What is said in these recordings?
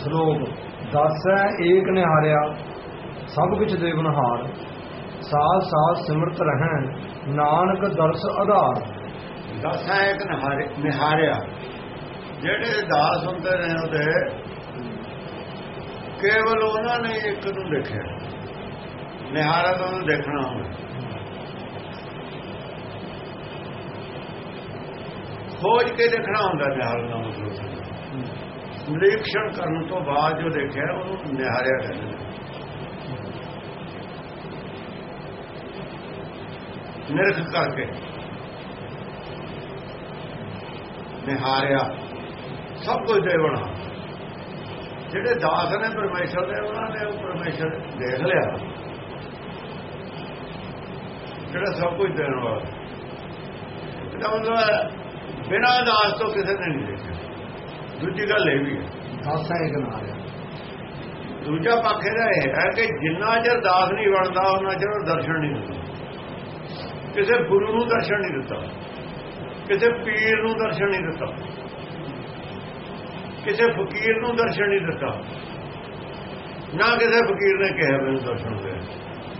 ਸ਼ਲੋਕ ਦਾਸੈ ਏਕ ਨਿਹਾਰਿਆ, ਸਭ ਕੁਛ ਦੇਵਨਹਾਰ ਸਾਥ ਸਾਥ ਸਿਮਰਤ ਰਹਿਣ, ਨਾਨਕ ਦਰਸ ਆਧਾਰ। ਦਾਸਾਂ ਇੱਕ ਨਿਹਾਰਿਆ। ਜਿਹੜੇ ਦਾਸ ਹੁੰਦੇ ਨੇ ਉਹਦੇ, ਕੇਵਲ ਉਹਨਾਂ ਨੇ ਇੱਕ ਨੂੰ ਦੇਖਿਆ। ਨਿਹਾਰਾ ਤਾਂ ਉਹਨੂੰ ਦੇਖਣਾ ਹੁੰਦਾ ਖੋਜ ਕੇ ਦੇਖਣਾ ਹੁੰਦਾ ਨਿਹਾਰ ਦਾ ਮਤਲਬ। ਨਿਰੀਖਣ ਕਰਨ ਤੋਂ ਬਾਅਦ ਜੋ ਦੇਖਿਆ, ਉਹਨੂੰ ਨਿਹਾਰਿਆ ਕਹਿੰਦੇ ਨੇ। ਨਿਰਖ ਕਰਕੇ। ਨਿਹਾਰਿਆ। ਸਭ ਕੁਝ ਦੇਵਣਾ ਜਿਹੜੇ ਦਾਸ ਨੇ ਪਰਮੇਸ਼ਰ ਦੇ, ਉਹਨਾਂ ਨੇ ਉਹ ਪਰਮੇਸ਼ਰ ਦੇਖ ਲਿਆ। ਜਿਹੜਾ ਸਭ ਕੁਝ ਦੇਣ ਵਾਲਾ। ਇਹਦਾ ਮਤਲਬ ਬਿਨਾਂ ਦਾਸ ਤੋਂ ਕਿਸੇ ਨੇ ਨਹੀਂ ਦੇਖਿਆ। ਦੂਜੀ ਗੱਲ ਇਹ ਵੀ ਹੈ। ਦਾਸੈ ਏਕ ਨਿਹਾਰਿਆ ਦੂਜਾ ਪੱਖ ਇਹਦਾ ਇਹ ਹੈ ਕਿ ਜਿੰਨਾ ਚਿਰ ਦਾਸ ਨਹੀਂ ਬਣਦਾ ਉਹਨਾਂ ਚਿਰ ਦਰਸ਼ਨ ਨਹੀਂ ਦਿੰਦਾ। ਕਿਸੇ ਗੁਰੂ ਨੂੰ ਦਰਸ਼ਨ ਨਹੀਂ ਦਿੱਤਾ। ਕਿਸੇ ਪੀਰ ਨੂੰ ਦਰਸ਼ਨ ਨਹੀਂ ਦਿੱਤਾ। ਕਿਸੇ ਫਕੀਰ ਨੂੰ ਦਰਸ਼ਨ ਨਹੀਂ ਦਿੱਤਾ। ਨਾ ਕਿਸੇ ਫਕੀਰ ਨੇ ਕਿਹਾ ਮੈਨੂੰ ਦਰਸ਼ਨ ਦੇ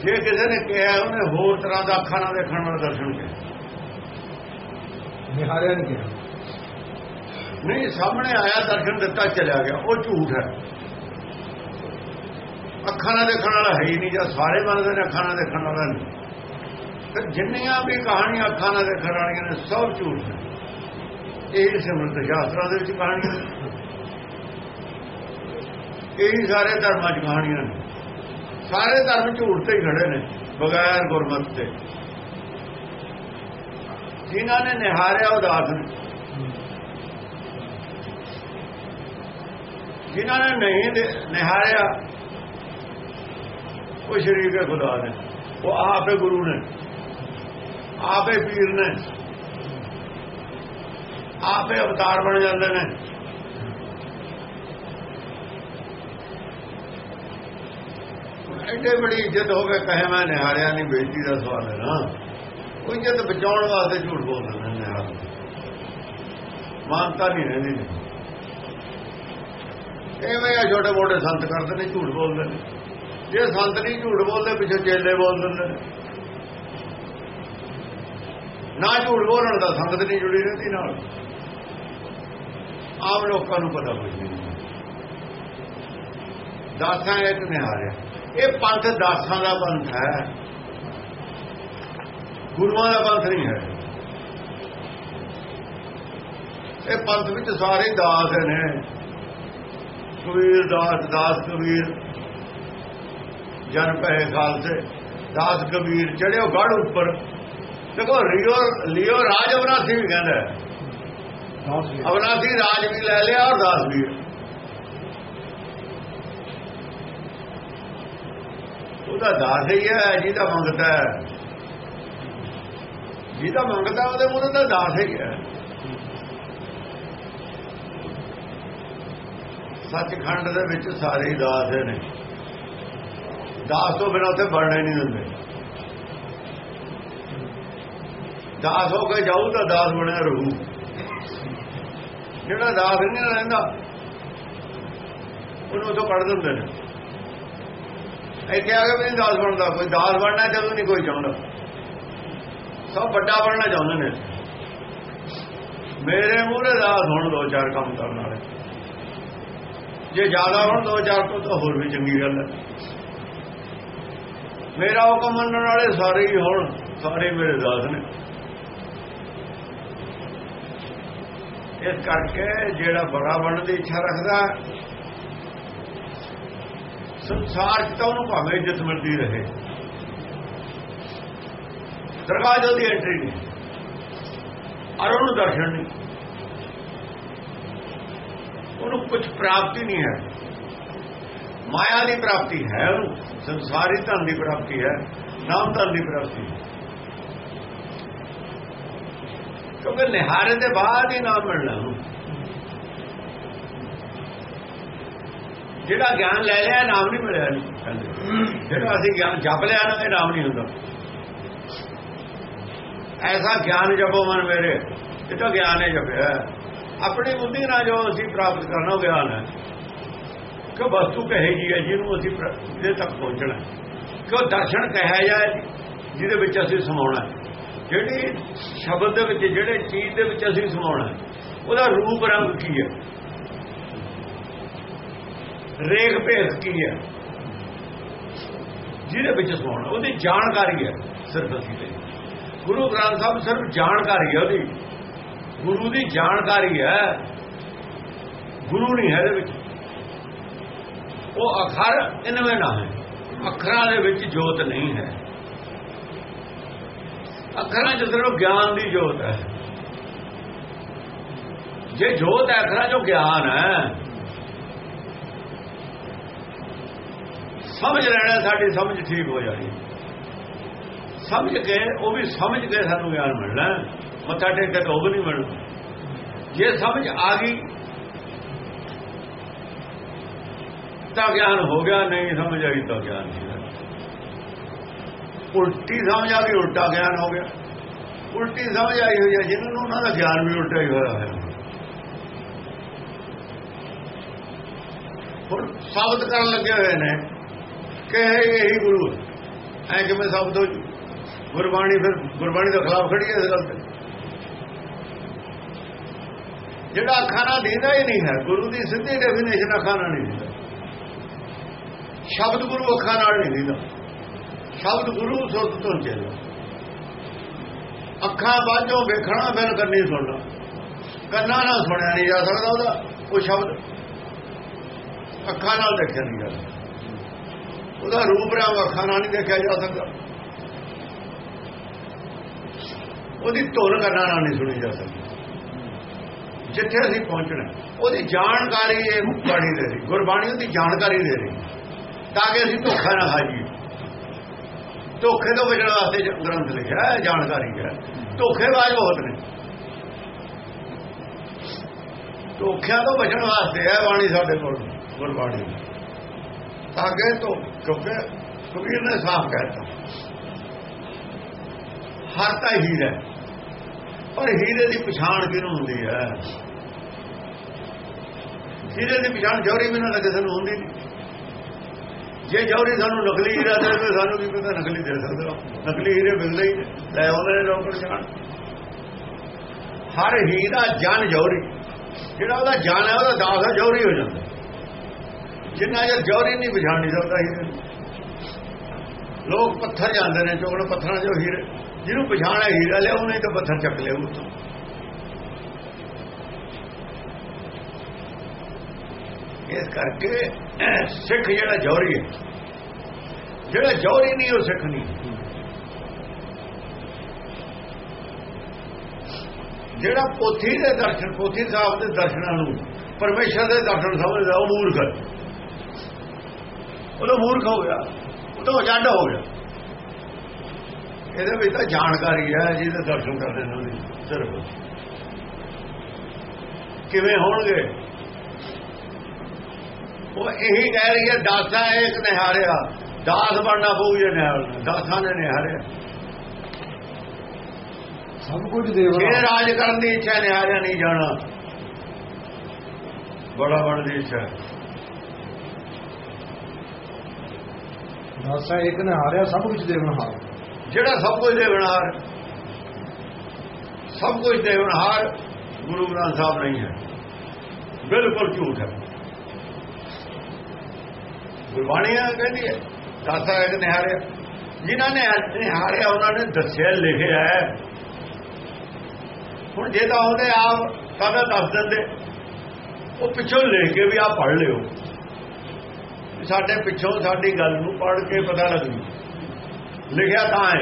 ਜੇ ਕਿਸੇ ਨੇ ਕਿਹਾ ਉਹਨੇ ਹੋਰ ਤਰ੍ਹਾਂ ਦਾ ਅੱਖਾਂ ਨਾਲ ਦੇਖਣ ਵਾਲਾ ਦਰਸ਼ਨ ਕਿਹਾ ਨਿਹਾਰਿਆ ਨਹੀਂ ਕਿਹਾ। ਨਹੀਂ, ਸਾਹਮਣੇ ਆਇਆ, ਦਰਸ਼ਨ ਦਿੱਤਾ, ਚਲਿਆ ਗਿਆ। ਉਹ ਝੂਠ ਹੈ। ਅੱਖਾਂ ਨਾਲ ਦੇਖਣ ਵਾਲਾ ਹੈ ਹੀ ਨਹੀਂ, ਜਾਂ ਸਾਰੇ ਮੰਨਦੇ ਨੇ ਅੱਖਾਂ ਨਾਲ ਦੇਖਣ ਵਾਲਾ ਨਹੀਂ। ਤੇ ਜਿੰਨੀਆਂ ਵੀ ਕਹਾਣੀਆਂ ਅੱਖਾਂ ਨਾਲ ਦੇਖਣ ਵਾਲੀਆਂ ਨੇ, ਸਭ ਝੂਠ ਨੇ। ਇਹ ਸਿਮਰਤ ਸ਼ਾਸਤਰਾਂ ਦੇ ਵਿੱਚ ਕਹਾਣੀਆਂ ਨੇ। ਇਹ ਸਾਰੇ ਧਰਮਾਂ 'ਚ ਕਹਾਣੀਆਂ ਨੇ। ਸਾਰੇ ਧਰਮ ਝੂਠ ਤੇ ਹੀ ਖੜੇ ਨੇ, ਬਗੈਰ ਗੁਰਮਤ ਤੇ ਜਿਨ੍ਹਾਂ ਨੇ ਨਿਹਾਰਿਆ ਉਦਾਸ ਨੇ। ਜਿਨ੍ਹਾਂ ਨੇ ਨਹੀਂ ਨਿਹਾਰਿਆ, ਉਹ ਸ਼ਰੀਕ ਹੈ ਖੁਦਾ ਨੇ। ਉਹ ਆਪੇ ਗੁਰੂ ਨੇ, ਆਪੇ ਪੀਰ ਨੇ, ਆਪੇ ਅਵਤਾਰ ਬਣ ਜਾਂਦੇ ਨੇ। ਐਡੇ ਬੜੀ ਇੱਜ਼ਤ ਹੋ ਕੇ ਕਹੇ ਮੈਂ ਨਿਹਾਰਿਆ ਨਹੀਂ ਬੇਟੀ ਦਾ ਸਵਾਲ ਹੈ ਨਾ। ਉਹ ਇੱਜ਼ਤ ਬਚਾਉਣ ਵਾਸਤੇ ਝੂਠ ਬੋਲਦੇ ਨੇ ਨਿਹਾਰ ਮਾਨਤਾ ਨਹੀਂ ਰਹਿੰਦੀ। ਐਵੇਂ ਆ ਛੋਟੇ ਮੋਟੇ ਸੰਤ ਕਰਦੇ ਨੇ, ਝੂਠ ਬੋਲਦੇ ਨੇ। ਜੇ ਸੰਤ ਨਹੀਂ ਝੂਠ ਬੋਲਦੇ, ਪਿੱਛੇ ਚੇਲੇ ਬੋਲ ਦਿੰਦੇ ਨੇ। ਨਾ ਝੂਠ ਬੋਲਣ ਦਾ ਸੰਗਤ ਨਹੀਂ ਜੁੜੀ ਰਹਿੰਦੀ ਨਾਲ। ਆਮ ਲੋਕਾਂ ਨੂੰ ਪਤਾ ਕੁਝ ਨਹੀਂ। ਦਾਸਾਂ ਇੱਕ ਨਿਹਾਰਿਆ ਇਹ ਪੰਥ ਦਾਸਾਂ ਦਾ ਪੰਥ ਹੈ। ਗੁਰੂਆਂ ਦਾ ਪੰਥ ਨਹੀਂ ਹੈ। ਇਹ ਪੰਥ ਵਿੱਚ ਸਾਰੇ ਦਾਸ ਨੇ। ਕਬੀਰ ਦਾਸ ਦਾਸ ਕਬੀਰ ਜਨ ਪੈ ਖਾਲਸੇ ਦਾਸ ਕਬੀਰ ਚੜਿਓ ਗੜ ਉੱਪਰ ਦੇਖੋ ਰਿਓ ਲਿਓ ਰਾਜ ਅਵਨਾਸੀ ਵੀ ਕਹਿੰਦਾ ਅਵਨਾਸੀ ਰਾਜ ਵੀ ਲੈ ਲਿਆ ਔਰ ਦਾਸ ਵੀ ਉਹਦਾ ਦਾਸ ਹੀ ਹੈ ਜਿਹਦਾ ਮੰਗਦਾ ਹੈ। ਜਿਹਦਾ ਮੰਗਦਾ ਉਹਦੇ ਮੂਹਰੇ ਦਾ ਦਾਸ ਹੀ ਹੈ। ਸੱਚਖੰਡ ਦੇ ਵਿੱਚ ਸਾਰੇ ਹੀ ਦਾਸ ਨੇ। ਦਾਸ ਤੋਂ ਬਿਨਾਂ ਉੱਥੇ ਬਣਨੇ ਨਹੀਂ ਦਿੰਦੇ। ਦਾਸ ਹੋ ਕੇ ਜਾਊ ਤਾਂ ਦਾਸ ਬਣਿਆ ਰਹੂ। ਜਿਹੜਾ ਦਾਸ ਨਹੀਂ ਰਹਿੰਦਾ, ਉਹਨੂੰ ਤੋਂ ਕੱਢ ਦਿੰਦੇ ਨੇ। ਇੱਥੇ ਆ ਕੇ ਵੀ ਨਹੀਂ ਦਾਸ ਬਣਦਾ। ਕੋਈ ਦਾਸ ਬਣਨਾ ਜਦੋਂ ਨਹੀਂ, ਕੋਈ ਚਾਹੁੰਦਾ। ਸਭ ਵੱਡਾ ਬਣਨਾ ਚਾਹੁੰਦੇ ਨੇ। ਮੇਰੇ ਮੂਹਰੇ ਦਾਸ ਹੋਣ ਦੋ ਚਾਰ ਕੰਮ ਕਰਨ ਵਾਲੇ। ਜੇ ਜ਼ਿਆਦਾ ਹੋਣ ਦੋ ਚਾਰ ਤੋਂ ਤਾਂ ਹੋਰ ਵੀ ਚੰਗੀ ਗੱਲ ਹੈ। ਮੇਰਾ ਹੁਕਮ ਮੰਨਣ ਵਾਲੇ ਸਾਰੇ ਹੀ ਹੋਣ, ਸਾਰੇ ਮੇਰੇ ਦਾਸ ਨੇ। ਇਸ ਕਰਕੇ ਜਿਹੜਾ ਬੜਾ ਬਣਨ ਦੀ ਇੱਛਾ ਰੱਖਦਾ, ਸੰਸਾਰ 'ਚ ਤਾਂ ਉਹਨੂੰ ਭਾਵੇਂ ਇੱਜ਼ਤ ਮਿਲਦੀ ਰਹੇ। ਦਰਗਾਹ ਜਲਦੀ ਐਂਟਰੀ ਨਹੀਂ। ਔਰ ਉਹਨੂੰ ਦਰਸ਼ਨ ਨਹੀਂ। ਉਹਨੂੰ ਕੁਝ ਪ੍ਰਾਪਤੀ ਨਹੀਂ ਹੈ। ਮਾਇਆ ਦੀ ਪ੍ਰਾਪਤੀ ਹੈ ਉਹਨੂੰ, ਸੰਸਾਰੀ ਧਨ ਦੀ ਪ੍ਰਾਪਤੀ ਹੈ, ਨਾਮ ਧਨ ਦੀ ਪ੍ਰਾਪਤੀ ਹੈ। ਕਿਉਂਕਿ ਨਿਹਾਰੇ ਦੇ ਬਾਅਦ ਹੀ ਨਾਮ ਮਿਲਣਾ ਉਹਨੂੰ। ਜਿਹੜਾ ਗਿਆਨ ਲੈ ਲਿਆ, ਨਾਮ ਨਹੀਂ ਮਿਲਿਆ ਜਿਹੜਾ ਅਸੀਂ ਗਿਆਨ ਜਪ ਲਿਆ ਨਾ, ਇਹ ਨਾਮ ਨਹੀਂ ਹੁੰਦਾ। ਐਸਾ ਗਿਆਨ ਜਪੋ ਮਨ ਮੇਰੇ, ਇਹ ਤਾਂ ਗਿਆਨ ਹੈ ਜਪਿਆ। ਆਪਣੀ ਬੁੱਧੀ ਨਾਲ ਜੋ ਅਸੀਂ ਪ੍ਰਾਪਤ ਕਰਨਾ ਉਹ ਗਿਆਨ ਹੈ। ਕਿ ਵਸਤੂ ਕਹੇ ਜੀ ਹੈ, ਜਿਹਨੂੰ ਅਸੀਂ ਜਿਹਦੇ ਤੱਕ ਪਹੁੰਚਣਾ ਕਿ ਉਹ ਦਰਸ਼ਨ ਕਹਿਆ ਜਾਏ ਜਿਹਦੇ ਵਿੱਚ ਅਸੀਂ ਸਮਾਉਣਾ ਜਿਹੜੀ ਸ਼ਬਦ ਦੇ ਵਿੱਚ, ਜਿਹੜੇ ਚੀਜ਼ ਦੇ ਵਿੱਚ ਅਸੀਂ ਸਮਾਉਣਾ ਉਹਦਾ ਰੂਪ ਰੰਗ ਕੀ ਹੈ? ਰੇਖ ਭੇਖ ਕੀ ਹੈ? ਜਿਹਦੇ ਵਿੱਚ ਸਮਾਉਣਾ, ਉਹਦੀ ਜਾਣਕਾਰੀ ਹੈ, ਸਿਰਫ ਅਸੀਂ ਲਈ ਗੁਰੂ ਗ੍ਰੰਥ ਸਾਹਿਬ ਸਿਰਫ ਜਾਣਕਾਰੀ ਹੈ ਉਹਦੀ। ਗੁਰੂ ਦੀ ਜਾਣਕਾਰੀ ਹੈ। ਗੁਰੂ ਨਹੀਂ ਹੈ ਇਹਦੇ ਵਿੱਚ। ਉਹ ਅਖਰ ਇਨਵੇਂ ਨਾ ਹੈ। ਅੱਖਰਾਂ ਦੇ ਵਿੱਚ ਜੋਤ ਨਹੀਂ ਹੈ। ਅੱਖਰਾਂ 'ਚ ਸਿਰਫ ਗਿਆਨ ਦੀ ਜੋਤ ਹੈ। ਜੇ ਜੋਤ ਹੈ, ਅੱਖਰਾਂ 'ਚੋਂ ਗਿਆਨ ਹੈ। ਸਮਝ ਲੈਣਾ, ਸਾਡੀ ਸਮਝ ਠੀਕ ਹੋ ਜਾਣੀ। ਸਮਝ ਕੇ, ਉਹ ਵੀ ਸਮਝ ਕੇ ਸਾਨੂੰ ਗਿਆਨ ਮਿਲਣਾ। ਮੱਥਾ ਟੇਕ ਕੇ ਉਹ ਵੀ ਨਹੀਂ ਮਿਲਣਾ ਜੇ ਸਮਝ ਆ ਗਈ, ਤਾਂ ਗਿਆਨ ਹੋ ਗਿਆ, ਨਹੀਂ ਸਮਝ ਆਈ ਤਾਂ ਗਿਆਨ ਨਹੀਂ ਹੋਇਆ। ਉਲਟੀ ਸਮਝ ਆ ਗਈ, ਉਲਟਾ ਗਿਆਨ ਹੋ ਗਿਆ। ਉਲਟੀ ਸਮਝ ਆਈ ਹੋਈ ਹੈ, ਜਿਹਨਾਂ ਨੂੰ ਉਹਨਾਂ ਦਾ ਗਿਆਨ ਵੀ ਉਲਟਾ ਹੀ ਹੋਇਆ ਹੈ ਹੁਣ ਸਾਬਤ ਕਰਨ ਲੱਗੇ ਹੋਏ ਨੇ, ਕਿ ਇਹ ਇਹੀ ਗੁਰੂ ਹੈ। ਐ ਕਿਵੇਂ ਸਾਬਤ ਹੋ ਜੂ? ਗੁਰਬਾਣੀ ਫਿਰ, ਗੁਰਬਾਣੀ ਦੇ ਖਿਲਾਫ ਖੜੀ ਹੈ ਇਸ ਗੱਲ ਤੇ? ਜਿਹੜਾ ਅੱਖਾਂ ਨਾਲ ਦੀਦਾ ਹੀ ਨਹੀਂ ਹੈ, ਗੁਰੂ ਦੀ ਸਿੱਧੀ ਡੈਫੀਨੇਸ਼ਨ ਅੱਖਾਂ ਨਾਲ ਨਹੀਂ ਦੀਦਾ। ਸ਼ਬਦ ਗੁਰੂ ਅੱਖਾਂ ਨਾਲ ਨਹੀਂ ਦੀਦਾ। ਸ਼ਬਦ ਗੁਰੂ ਸੁਰਤ ਤੋਂ ਚੱਲਦਾ ਅੱਖਾਂ ਬਾਝੋਂ ਵੇਖਣਾ, ਫਿਰ ਕੰਨੀ ਸੁਣਨਾ। ਕੰਨਾਂ ਨਾਲ ਸੁਣਿਆ ਨਹੀਂ ਜਾ ਸਕਦਾ ਉਹਦਾ, ਉਹ ਸ਼ਬਦ। ਅੱਖਾਂ ਨਾਲ ਦੇਖਿਆ ਨਹੀਂ ਜਾ ਸਕਦਾ। ਉਹਦਾ ਰੂਪ ਰੰਗ ਅੱਖਾਂ ਨਾਲ ਨਹੀਂ ਦੇਖਿਆ ਜਾ ਸਕਦਾ। ਉਹਦੀ ਧੁਨ ਕੰਨਾਂ ਨਾਲ ਨਹੀਂ ਸੁਣੀ ਜਾ ਸਕਦੀ। ਜਿੱਥੇ ਅਸੀਂ ਪਹੁੰਚਣਾ ਉਹਦੀ ਜਾਣਕਾਰੀ ਇਹ ਬਾਣੀ ਦੇ ਰਹੀ। ਗੁਰਬਾਣੀ ਉਹਦੀ ਜਾਣਕਾਰੀ ਦੇ ਰਹੀ। ਤਾਂ ਕਿ ਅਸੀਂ ਧੋਖਾ ਨਾ ਖਾਈਏ। ਧੋਖੇ ਤੋਂ ਬਚਣ ਵਾਸਤੇ ਗ੍ਰੰਥ ਲਿਖਿਆ ਹੈ, ਜਾਣਕਾਰੀ ਹੈ। ਧੋਖੇਬਾਜ਼ ਬਹੁਤ ਨੇ। ਧੋਖਿਆਂ ਤੋਂ ਬਚਣ ਵਾਸਤੇ ਹੈ ਬਾਣੀ ਸਾਡੇ ਕੋਲ ਗੁਰਬਾਣੀ ਤਾਂ ਕਿ ਤੋਂ ਕਿਉਂਕਿ ਕਬੀਰ ਨੇ ਸਾਫ਼ ਕਹਿਤਾ। ਹਰ ਤਾਂ ਹੀਰਾ ਹੈ। ਪਰ ਹੀਰੇ ਦੀ ਪਛਾਣ ਕਿਹਨੂੰ ਹੁੰਦੀ ਹੈ? ਹੀਰੇ ਦੀ ਪਛਾਣ ਜੌਹਰੀ ਬਿਨਾਂ ਲੱਗੇ, ਸਾਨੂੰ ਹੁੰਦੀ ਨਹੀਂ। ਜੇ ਜੌਹਰੀ ਸਾਨੂੰ ਨਕਲੀ ਹੀਰਾ ਦੇ ਤੇ ਸਾਨੂੰ ਕੀ ਪਤਾ ਨਕਲੀ ਦੇ ਸਕਦਾ ਨਕਲੀ ਹੀਰੇ ਮਿਲਦੇ ਹੀ ਲੈ ਆਉਂਦੇ ਨੇ ਲੋਕ ਪਛਾਣ। ਹਰ ਹੀਰਾ ਜਨ ਜੌਹਰੀ। ਜਿਹੜਾ ਉਹਦਾ ਜਨ ਹੈ, ਉਹਦਾ ਦਾਸ ਹੈ, ਜੌਹਰੀ ਹੋ ਜਾਂਦਾ। ਜਿੰਨਾ ਜੇ ਜੌਹਰੀ ਨਹੀਂ ਪਛਾਣ ਨਹੀਂ ਸਕਦਾ ਹੀਰੇ ਨੂੰ। ਲੋਕ ਪੱਥਰ ਜਾਂਦੇ ਨੇ ਚੋਕੜ ਪੱਥਰਾਂ 'ਚੋਂ ਹੀਰੇ। ਜਿਹਨੂੰ ਪਛਾਣ ਹੈ ਹੀਰਾ ਲਿਆ, ਉਹਨੇ ਤਾਂ ਪੱਥਰ ਚੱਕ ਲਿਆ ਉੱਥੋਂ ਇਸ ਕਰਕੇ ਸਿੱਖ ਜਿਹੜਾ ਜੌਹਰੀ ਹੈ, ਜਿਹੜਾ ਜੌਹਰੀ ਨਹੀਂ, ਉਹ ਸਿੱਖ ਨਹੀਂ। ਜਿਹੜਾ ਪੋਥੀ ਦੇ ਦਰਸ਼ਨ, ਪੋਥੀ ਸਾਹਿਬ ਦੇ ਦਰਸ਼ਨਾਂ ਨੂੰ, ਪਰਮੇਸ਼ਰ ਦੇ ਦਰਸ਼ਨ ਸਮਝਦਾ, ਉਹ ਮੂਰਖ ਹੈ। ਮੂਰਖ ਹੋ ਗਿਆ। ਉਹ ਤਾਂ ਜੱਡ ਹੋ ਗਿਆ। ਇਹਦੇ ਵਿੱਚ ਤਾਂ ਜਾਣਕਾਰੀ ਹੈ ਜਿਹਦੇ ਦਰਸ਼ਨ ਕਰਦੇ ਨੇ ਉਹਦੀ ਸਿਰਫ। ਕਿਵੇਂ ਹੋਣਗੇ? ਉਹ ਇਹੀ ਕਹਿ ਰਹੀ ਹੈ ਦਾਸਾ ਇੱਕ ਨਿਹਾਰਿਆ। ਦਾਸ ਬਣਨਾ ਪਊ ਜੇ ਨਿਹਾਲ ਦਾਸਾਂ ਨੇ ਨਿਹਾਰਿਆ। ਸਭ ਕੁਝ ਦੇਵ ਜੇ ਰਾਜ। ਕਰਨ ਦੀ ਇੱਛਾ ਨਿਹਾਰਿਆ ਨਹੀਂ ਜਾਣਾ। ਬੜਾ ਬਣ ਦੀ ਇੱਛਾ। ਦਾਸਾ ਇੱਕ ਨੇ ਹਾਰਿਆ ਸਭ ਕੁਝ ਦੇਵਨਹਾਰ ਜਿਹੜਾ ਸਭ ਕੁਝ ਦੇਵਨਹਾਰ ਸਭ ਕੁਝ ਦੇਵਨਹਾਰ ਗੁਰੂ ਗ੍ਰੰਥ ਸਾਹਿਬ ਨਹੀਂ ਹੈ। ਬਿਲਕੁਲ ਝੂਠ ਹੈ। ਗੁਰਬਾਣੀ ਇਹ ਕਹਿੰਦੀ ਹੈ ਦਾਸਾ ਇੱਕ ਨਿਹਾਰਿਆ। ਜਿਨ੍ਹਾਂ ਨੇ ਨਿਹਾਰਿਆ, ਉਹਨਾਂ ਨੇ ਦੱਸਿਆ, ਲਿਖਿਆ ਹੈ। ਹੁਣ ਜੇ ਤਾਂ ਉਹਦੇ ਆਪ ਕਦਾ ਦੱਸ ਦਿੰਦੇ? ਉਹ ਪਿੱਛੋਂ ਲਿਖ ਕੇ ਵੀ ਆਪ ਪੜ੍ਹ ਲਿਓ। ਸਾਡੇ ਪਿੱਛੋਂ ਸਾਡੀ ਗੱਲ ਨੂੰ ਪੜ੍ਹ ਕੇ ਪਤਾ ਲੱਗੂ। ਲਿਖਿਆ ਤਾਂ ਹੈ।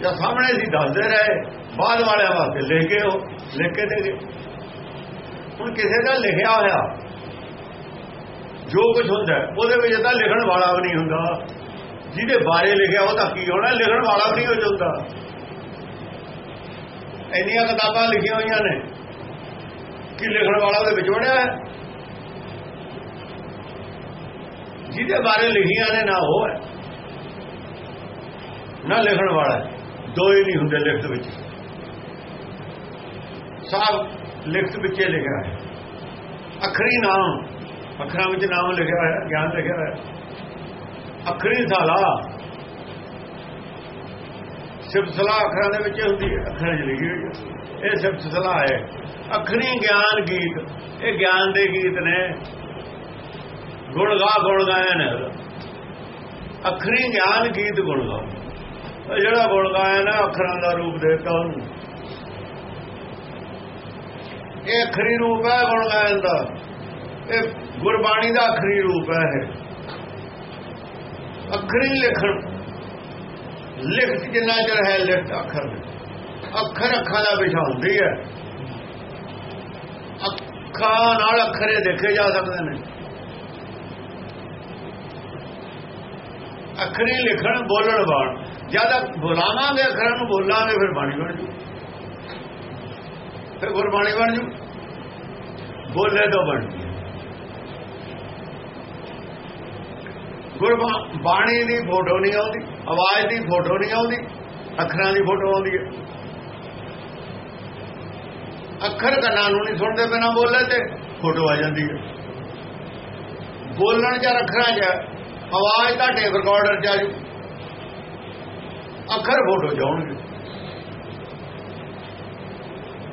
ਜਾਂ ਸਾਹਮਣੇ ਸੀ ਦੱਸਦੇ ਰਹੇ, ਬਾਅਦ ਵਾਲਿਆਂ ਵਾਸਤੇ ਲਿਖ ਕੇ ਉਹ ਲਿਖ ਕੇ ਦੇ ਗਏ ਹੁਣ ਕਿਸੇ ਦਾ ਲਿਖਿਆ ਹੋਇਆ, ਜੋ ਕੁਝ ਹੁੰਦਾ ਉਹਦੇ ਵਿੱਚ ਤਾਂ ਲਿਖਣ ਵਾਲਾ ਵੀ ਨਹੀਂ ਹੁੰਦਾ। ਜਿਹਦੇ ਬਾਰੇ ਲਿਖਿਆ ਉਹ ਤਾਂ ਕੀ ਹੋਣਾ, ਲਿਖਣ ਵਾਲਾ ਵੀ ਨਹੀਂ ਹੋ ਜਾਂਦਾ ਇੰਨੀਆਂ ਕਿਤਾਬਾਂ ਲਿਖੀਆਂ ਹੋਈਆਂ ਨੇ, ਕਿ ਲਿਖਣ ਵਾਲਾ ਉਹਦੇ ਵਿੱਚ ਵੜਿਆ ਹੈ। ਜਿਹਦੇ ਬਾਰੇ ਲਿਖੀਆਂ ਨੇ ਨਾ ਉਹ ਹੈ। ਨਾ ਲਿਖਣ ਵਾਲਾ ਦੋ ਹੀ ਨਹੀਂ ਹੁੰਦੇ ਲਿਖਤ ਵਿੱਚ। ਸਭ ਲਿਖਤ ਵਿੱਚ ਲਿਖਿਆ ਹੈ। ਅਖਰੀ ਨਾਮ, ਅੱਖਰਾਂ ਵਿੱਚ ਨਾਮ ਲਿਖਿਆ ਹੋਇਆ, ਗਿਆਨ ਲਿਖਿਆ ਹੋਇਆ। ਅੱਖਰੀ ਸਾਲਾ ਸਿਫਤ ਅੱਖਰਾਂ ਦੇ ਵਿੱਚ ਹੁੰਦੀ ਹੈ। ਅੱਖਰਾਂ 'ਚ ਲਿਖੀ ਹੋਈ ਹੈ। ਇਹ ਸਿਫਤ ਹੈ। ਅੱਖਰੀ ਗਿਆਨ ਗੀਤ, ਇਹ ਗਿਆਨ ਦੇ ਗੀਤ ਨੇ। ਗੁਣ ਗਾ, ਗੁਣ ਗਾਇਨ ਅੱਖਰੀ ਗਿਆਨ ਗੀਤ, ਗੁਣ ਗਾ। ਜਿਹੜਾ ਗੁਣ ਗਾਇਨ ਹੈ ਅੱਖਰਾਂ ਦਾ ਰੂਪ ਦੇਤਾ ਉਹਨੂੰ। ਇਹ ਅਖਰੀ ਰੂਪ ਹੈ ਗੁਣ ਗਾਇਨ ਦਾ। ਇਹ ਗੁਰਬਾਣੀ ਦਾ ਅਖਰੀ ਰੂਪ ਹੈ ਇਹ। ਅਖਰੀ ਲਿਖਣ। ਲਿਖਤ ਜਿੰਨਾ ਚਿਰ ਹੈ ਲਿਖਤ ਅੱਖਰ ਅੱਖਰ ਅੱਖਾਂ ਦਾ ਵਿਸ਼ਾ ਹੁੰਦੀ ਹੈ। ਅੱਖਾਂ ਨਾਲ ਅੱਖਰੇ ਦੇਖੇ ਜਾ ਸਕਦੇ ਨੇ। ਅੱਖਰੀ ਲਿਖਣ, ਬੋਲਣ ਬਾਣ ਜਦ ਬੁਲਾਵਾਂਗੇ, ਅੱਖਰਾਂ ਨੂੰ ਬੋਲਾਂਗੇ, ਫਿਰ ਬਾਣੀ ਬਣ ਜੂ। ਫਿਰ ਗੁਰਬਾਣੀ ਬਣ ਜੂ। ਬੋਲੇ ਤੋਂ ਬਣ ਜੂ ਗੁਰਬਾਣੀ ਦੀ ਫੋਟੋ ਨਹੀਂ ਆਉਂਦੀ, ਆਵਾਜ਼ ਦੀ ਫੋਟੋ ਨਹੀਂ ਆਉਂਦੀ, ਅੱਖਰਾਂ ਦੀ ਫੋਟੋ ਆਉਂਦੀ ਹੈ। ਅੱਖਰ ਕੰਨਾਂ ਨੂੰ ਨਹੀਂ ਸੁਣਦੇ, ਬਿਨਾ ਬੋਲੇ ਤੇ ਫੋਟੋ ਆ ਜਾਂਦੀ ਹੈ। ਬੋਲਣ ਜਾਂ ਅੱਖਰਾਂ 'ਚ ਆਵਾਜ਼ ਤੁਹਾਡੇ ਟੇਪ ਰਿਕਾਰਡਰ 'ਚ ਆ ਜੂ। ਅੱਖਰ ਫੋਟੋ ਜਾਉਣਗੇ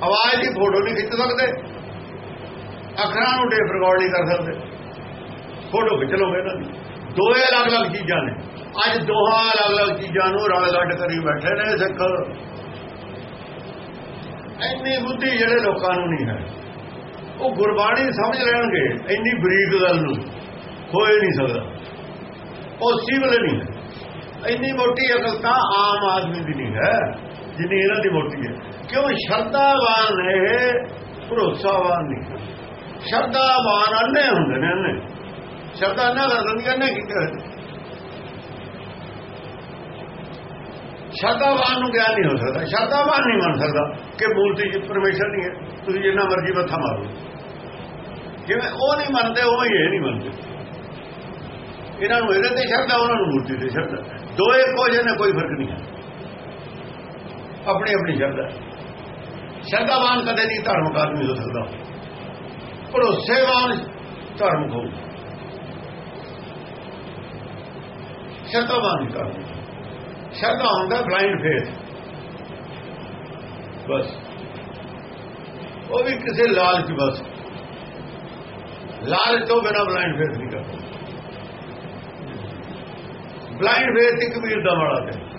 ਆਵਾਜ਼ ਦੀ ਫੋਟੋ ਨਹੀਂ ਖਿੱਚ ਸਕਦੇ। ਅੱਖਰਾਂ ਨੂੰ ਟੇਪ ਰਿਕਾਰਡ ਨਹੀਂ ਕਰ ਸਕਦੇ। ਫੋਟੋ ਖਿੱਚ ਲਓਗੇ ਇਹਨਾਂ ਦੀ। ਦੋਏ ਅਲੱਗ-ਅਲੱਗ ਚੀਜ਼ਾਂ ਨੇ। ਅੱਜ ਦੋਹਾਂ ਅਲੱਗ-ਅਲੱਗ ਚੀਜ਼ਾਂ ਨੂੰ ਰਲ ਗੱਡ ਕਰੀ ਬੈਠੇ ਨੇ ਸਿੱਖ। ਇੰਨੀ ਬੁੱਧੀ ਜਿਹੜੇ ਲੋਕਾਂ ਨੂੰ ਨਹੀਂ ਹੈ। ਉਹ ਗੁਰਬਾਣੀ ਸਮਝ ਲੈਣਗੇ, ਇੰਨੀ ਬਰੀਕ ਗੱਲ ਨੂੰ। ਹੋਏ ਨਹੀਂ ਸਕਦਾ। ਉਹ ਸਿਵਲ ਨਹੀਂ ਹੈ। ਇੰਨੀ ਮੋਟੀ ਅਕਲ ਤਾਂ ਆਮ ਆਦਮੀ ਦੀ ਨਹੀਂ ਹੈ, ਜਿੰਨੀ ਇਹਨਾਂ ਦੀ ਮੋਟੀ ਹੈ। ਕਿਉਂ? ਸ਼ਰਧਾਵਾਨ ਨੇ, ਭਰੋਸਾਵਾਨ ਨਹੀਂ। ਸ਼ਰਧਾਵਾਨ ਅੰਨੇ ਹੁੰਦੇ ਨੇ ਅੰਨੇ। ਸ਼ਰਧਾ ਨਾ ਕਰ ਦਿੰਦੀਆਂ ਨੇ ਕੀ ਕਰੇ ਸ਼ਰਧਾਵਾਨ ਨੂੰ ਗਿਆਨ ਨਹੀਂ ਹੋ ਸਕਦਾ। ਸ਼ਰਧਾਵਾਨ ਨਹੀਂ ਮੰਨ ਸਕਦਾ ਕਿ ਮੂਰਤੀ ਜੀ ਪਰਮੇਸ਼ਰ ਨਹੀਂ ਹੈ। ਤੁਸੀਂ ਜਿੰਨਾ ਮਰਜ਼ੀ ਮੱਥਾ ਮਾਰੋ। ਜਿਵੇਂ ਉਹ ਨਹੀਂ ਮੰਨਦੇ ਉਹ ਇਹ ਨਹੀਂ ਮੰਨਦੇ। ਇਹਨਾਂ ਨੂੰ ਇਹਦੇ ਤੇ ਸ਼ਰਧਾ, ਉਹਨਾਂ ਨੂੰ ਮੂਰਤੀ ਤੇ ਸ਼ਰਧਾ। ਦੋਏ ਇੱਕੋ ਜਿਹੇ ਨੇ ਕੋਈ ਫ਼ਰਕ ਨਹੀਂ ਹੈ। ਆਪਣੀ ਆਪਣੀ ਸ਼ਰਧਾ। ਸ਼ਰਧਾਵਾਨ ਕਦੇ ਨਹੀਂ ਧਰਮਕ ਆਦਮੀ ਹੋ ਸਕਦਾ। ਭਰੋਸੇਵਾਨ ਧਰਮ ਹੋ ਸ਼ਰਧਾਵਾਨ ਕਰ ਸ਼ਰਧਾ ਹੁੰਦਾ ਬਲਾਈਂਡ ਫੇਥ ਬਸ। ਉਹ ਵੀ ਕਿਸੇ ਲਾਲਚ ਬਸ। ਲਾਲਚ ਤੋਂ ਬਿਨਾ ਬਲਾਈਂਡ ਫੇਥ ਨਹੀਂ ਕਰਦਾ ਬਲਾਈਂਡ ਫੇਥ ਤੇ ਕਬੀਰ ਦਾ ਵਾਲਾ ਹੈ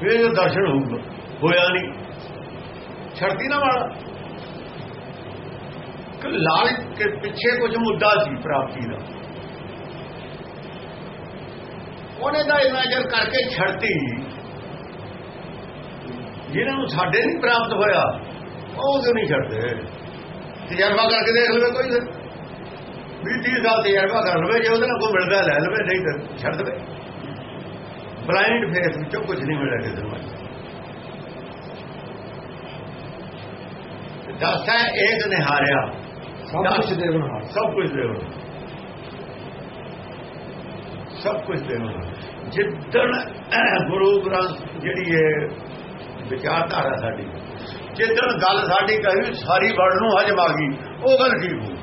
ਫਿਰ ਜੋ ਦਰਸ਼ਨ ਹੋਊਗਾ ਹੋਇਆ ਨਹੀਂ। ਛੜਤੀ ਨਾ ਵਾਲਾ। ਕਿ ਲਾਲਚ ਕੇ ਪਿੱਛੇ ਕੁਝ ਮੁੱਦਾ ਸੀ ਪ੍ਰਾਪਤੀ ਦਾ। ਉਹਨੇ ਦਾ ਇਮੇਜਨ ਕਰਕੇ ਛੜਤੀ। ਜਿਹਨਾਂ ਨੂੰ ਸਾਡੇ ਨਹੀਂ ਪ੍ਰਾਪਤ ਹੋਇਆ, ਉਹ ਕਿਉਂ ਨਹੀਂ ਛੱਡਦੇ ਤਜਰਬਾ ਕਰਕੇ ਦੇਖ ਲਵੇ ਕੋਈ ਵੀ 30 ਸਾਲ ਤਜਰਬਾ ਕਰ ਲਵੇ ਜੇ ਉਹਦੇ ਨਾਲ ਕੋਈ ਮਿਲਦਾ ਲੈ ਲਵੇ ਨਹੀਂ ਤਾਂ ਛੱਡ ਦੇਵੇ। ਬਲਾਈਂਡ ਫੇਸ ਵਿੱਚੋਂ ਕੁਝ ਨਹੀਂ ਮਿਲਿਆ ਕਿਸੇ ਨੂੰ। ਦਸ ਇੱਕ ਨਿਹਾਰਿਆ। ਸਭ ਕੁਝ ਦੇਵਨਹਾਰ ਸਭ ਕੁਝ ਦੇਵਨ ਸਭ ਕੁਝ ਦੇਵਨ ਜਿੱਦਣ ਗੁਰੂ ਗ੍ਰੰਥ ਜਿਹੜੀ ਹੈ ਵਿਚਾਰਧਾਰਾ ਸਾਡੀ ਜਿੱਦਣ ਗੱਲ ਸਾਡੀ ਕਹੀ ਸਾਰੀ ਵੜ ਨੂੰ ਹਜਮ ਆ ਗਈ ਉਹ ਗੱਲ ਠੀਕ ਹੋ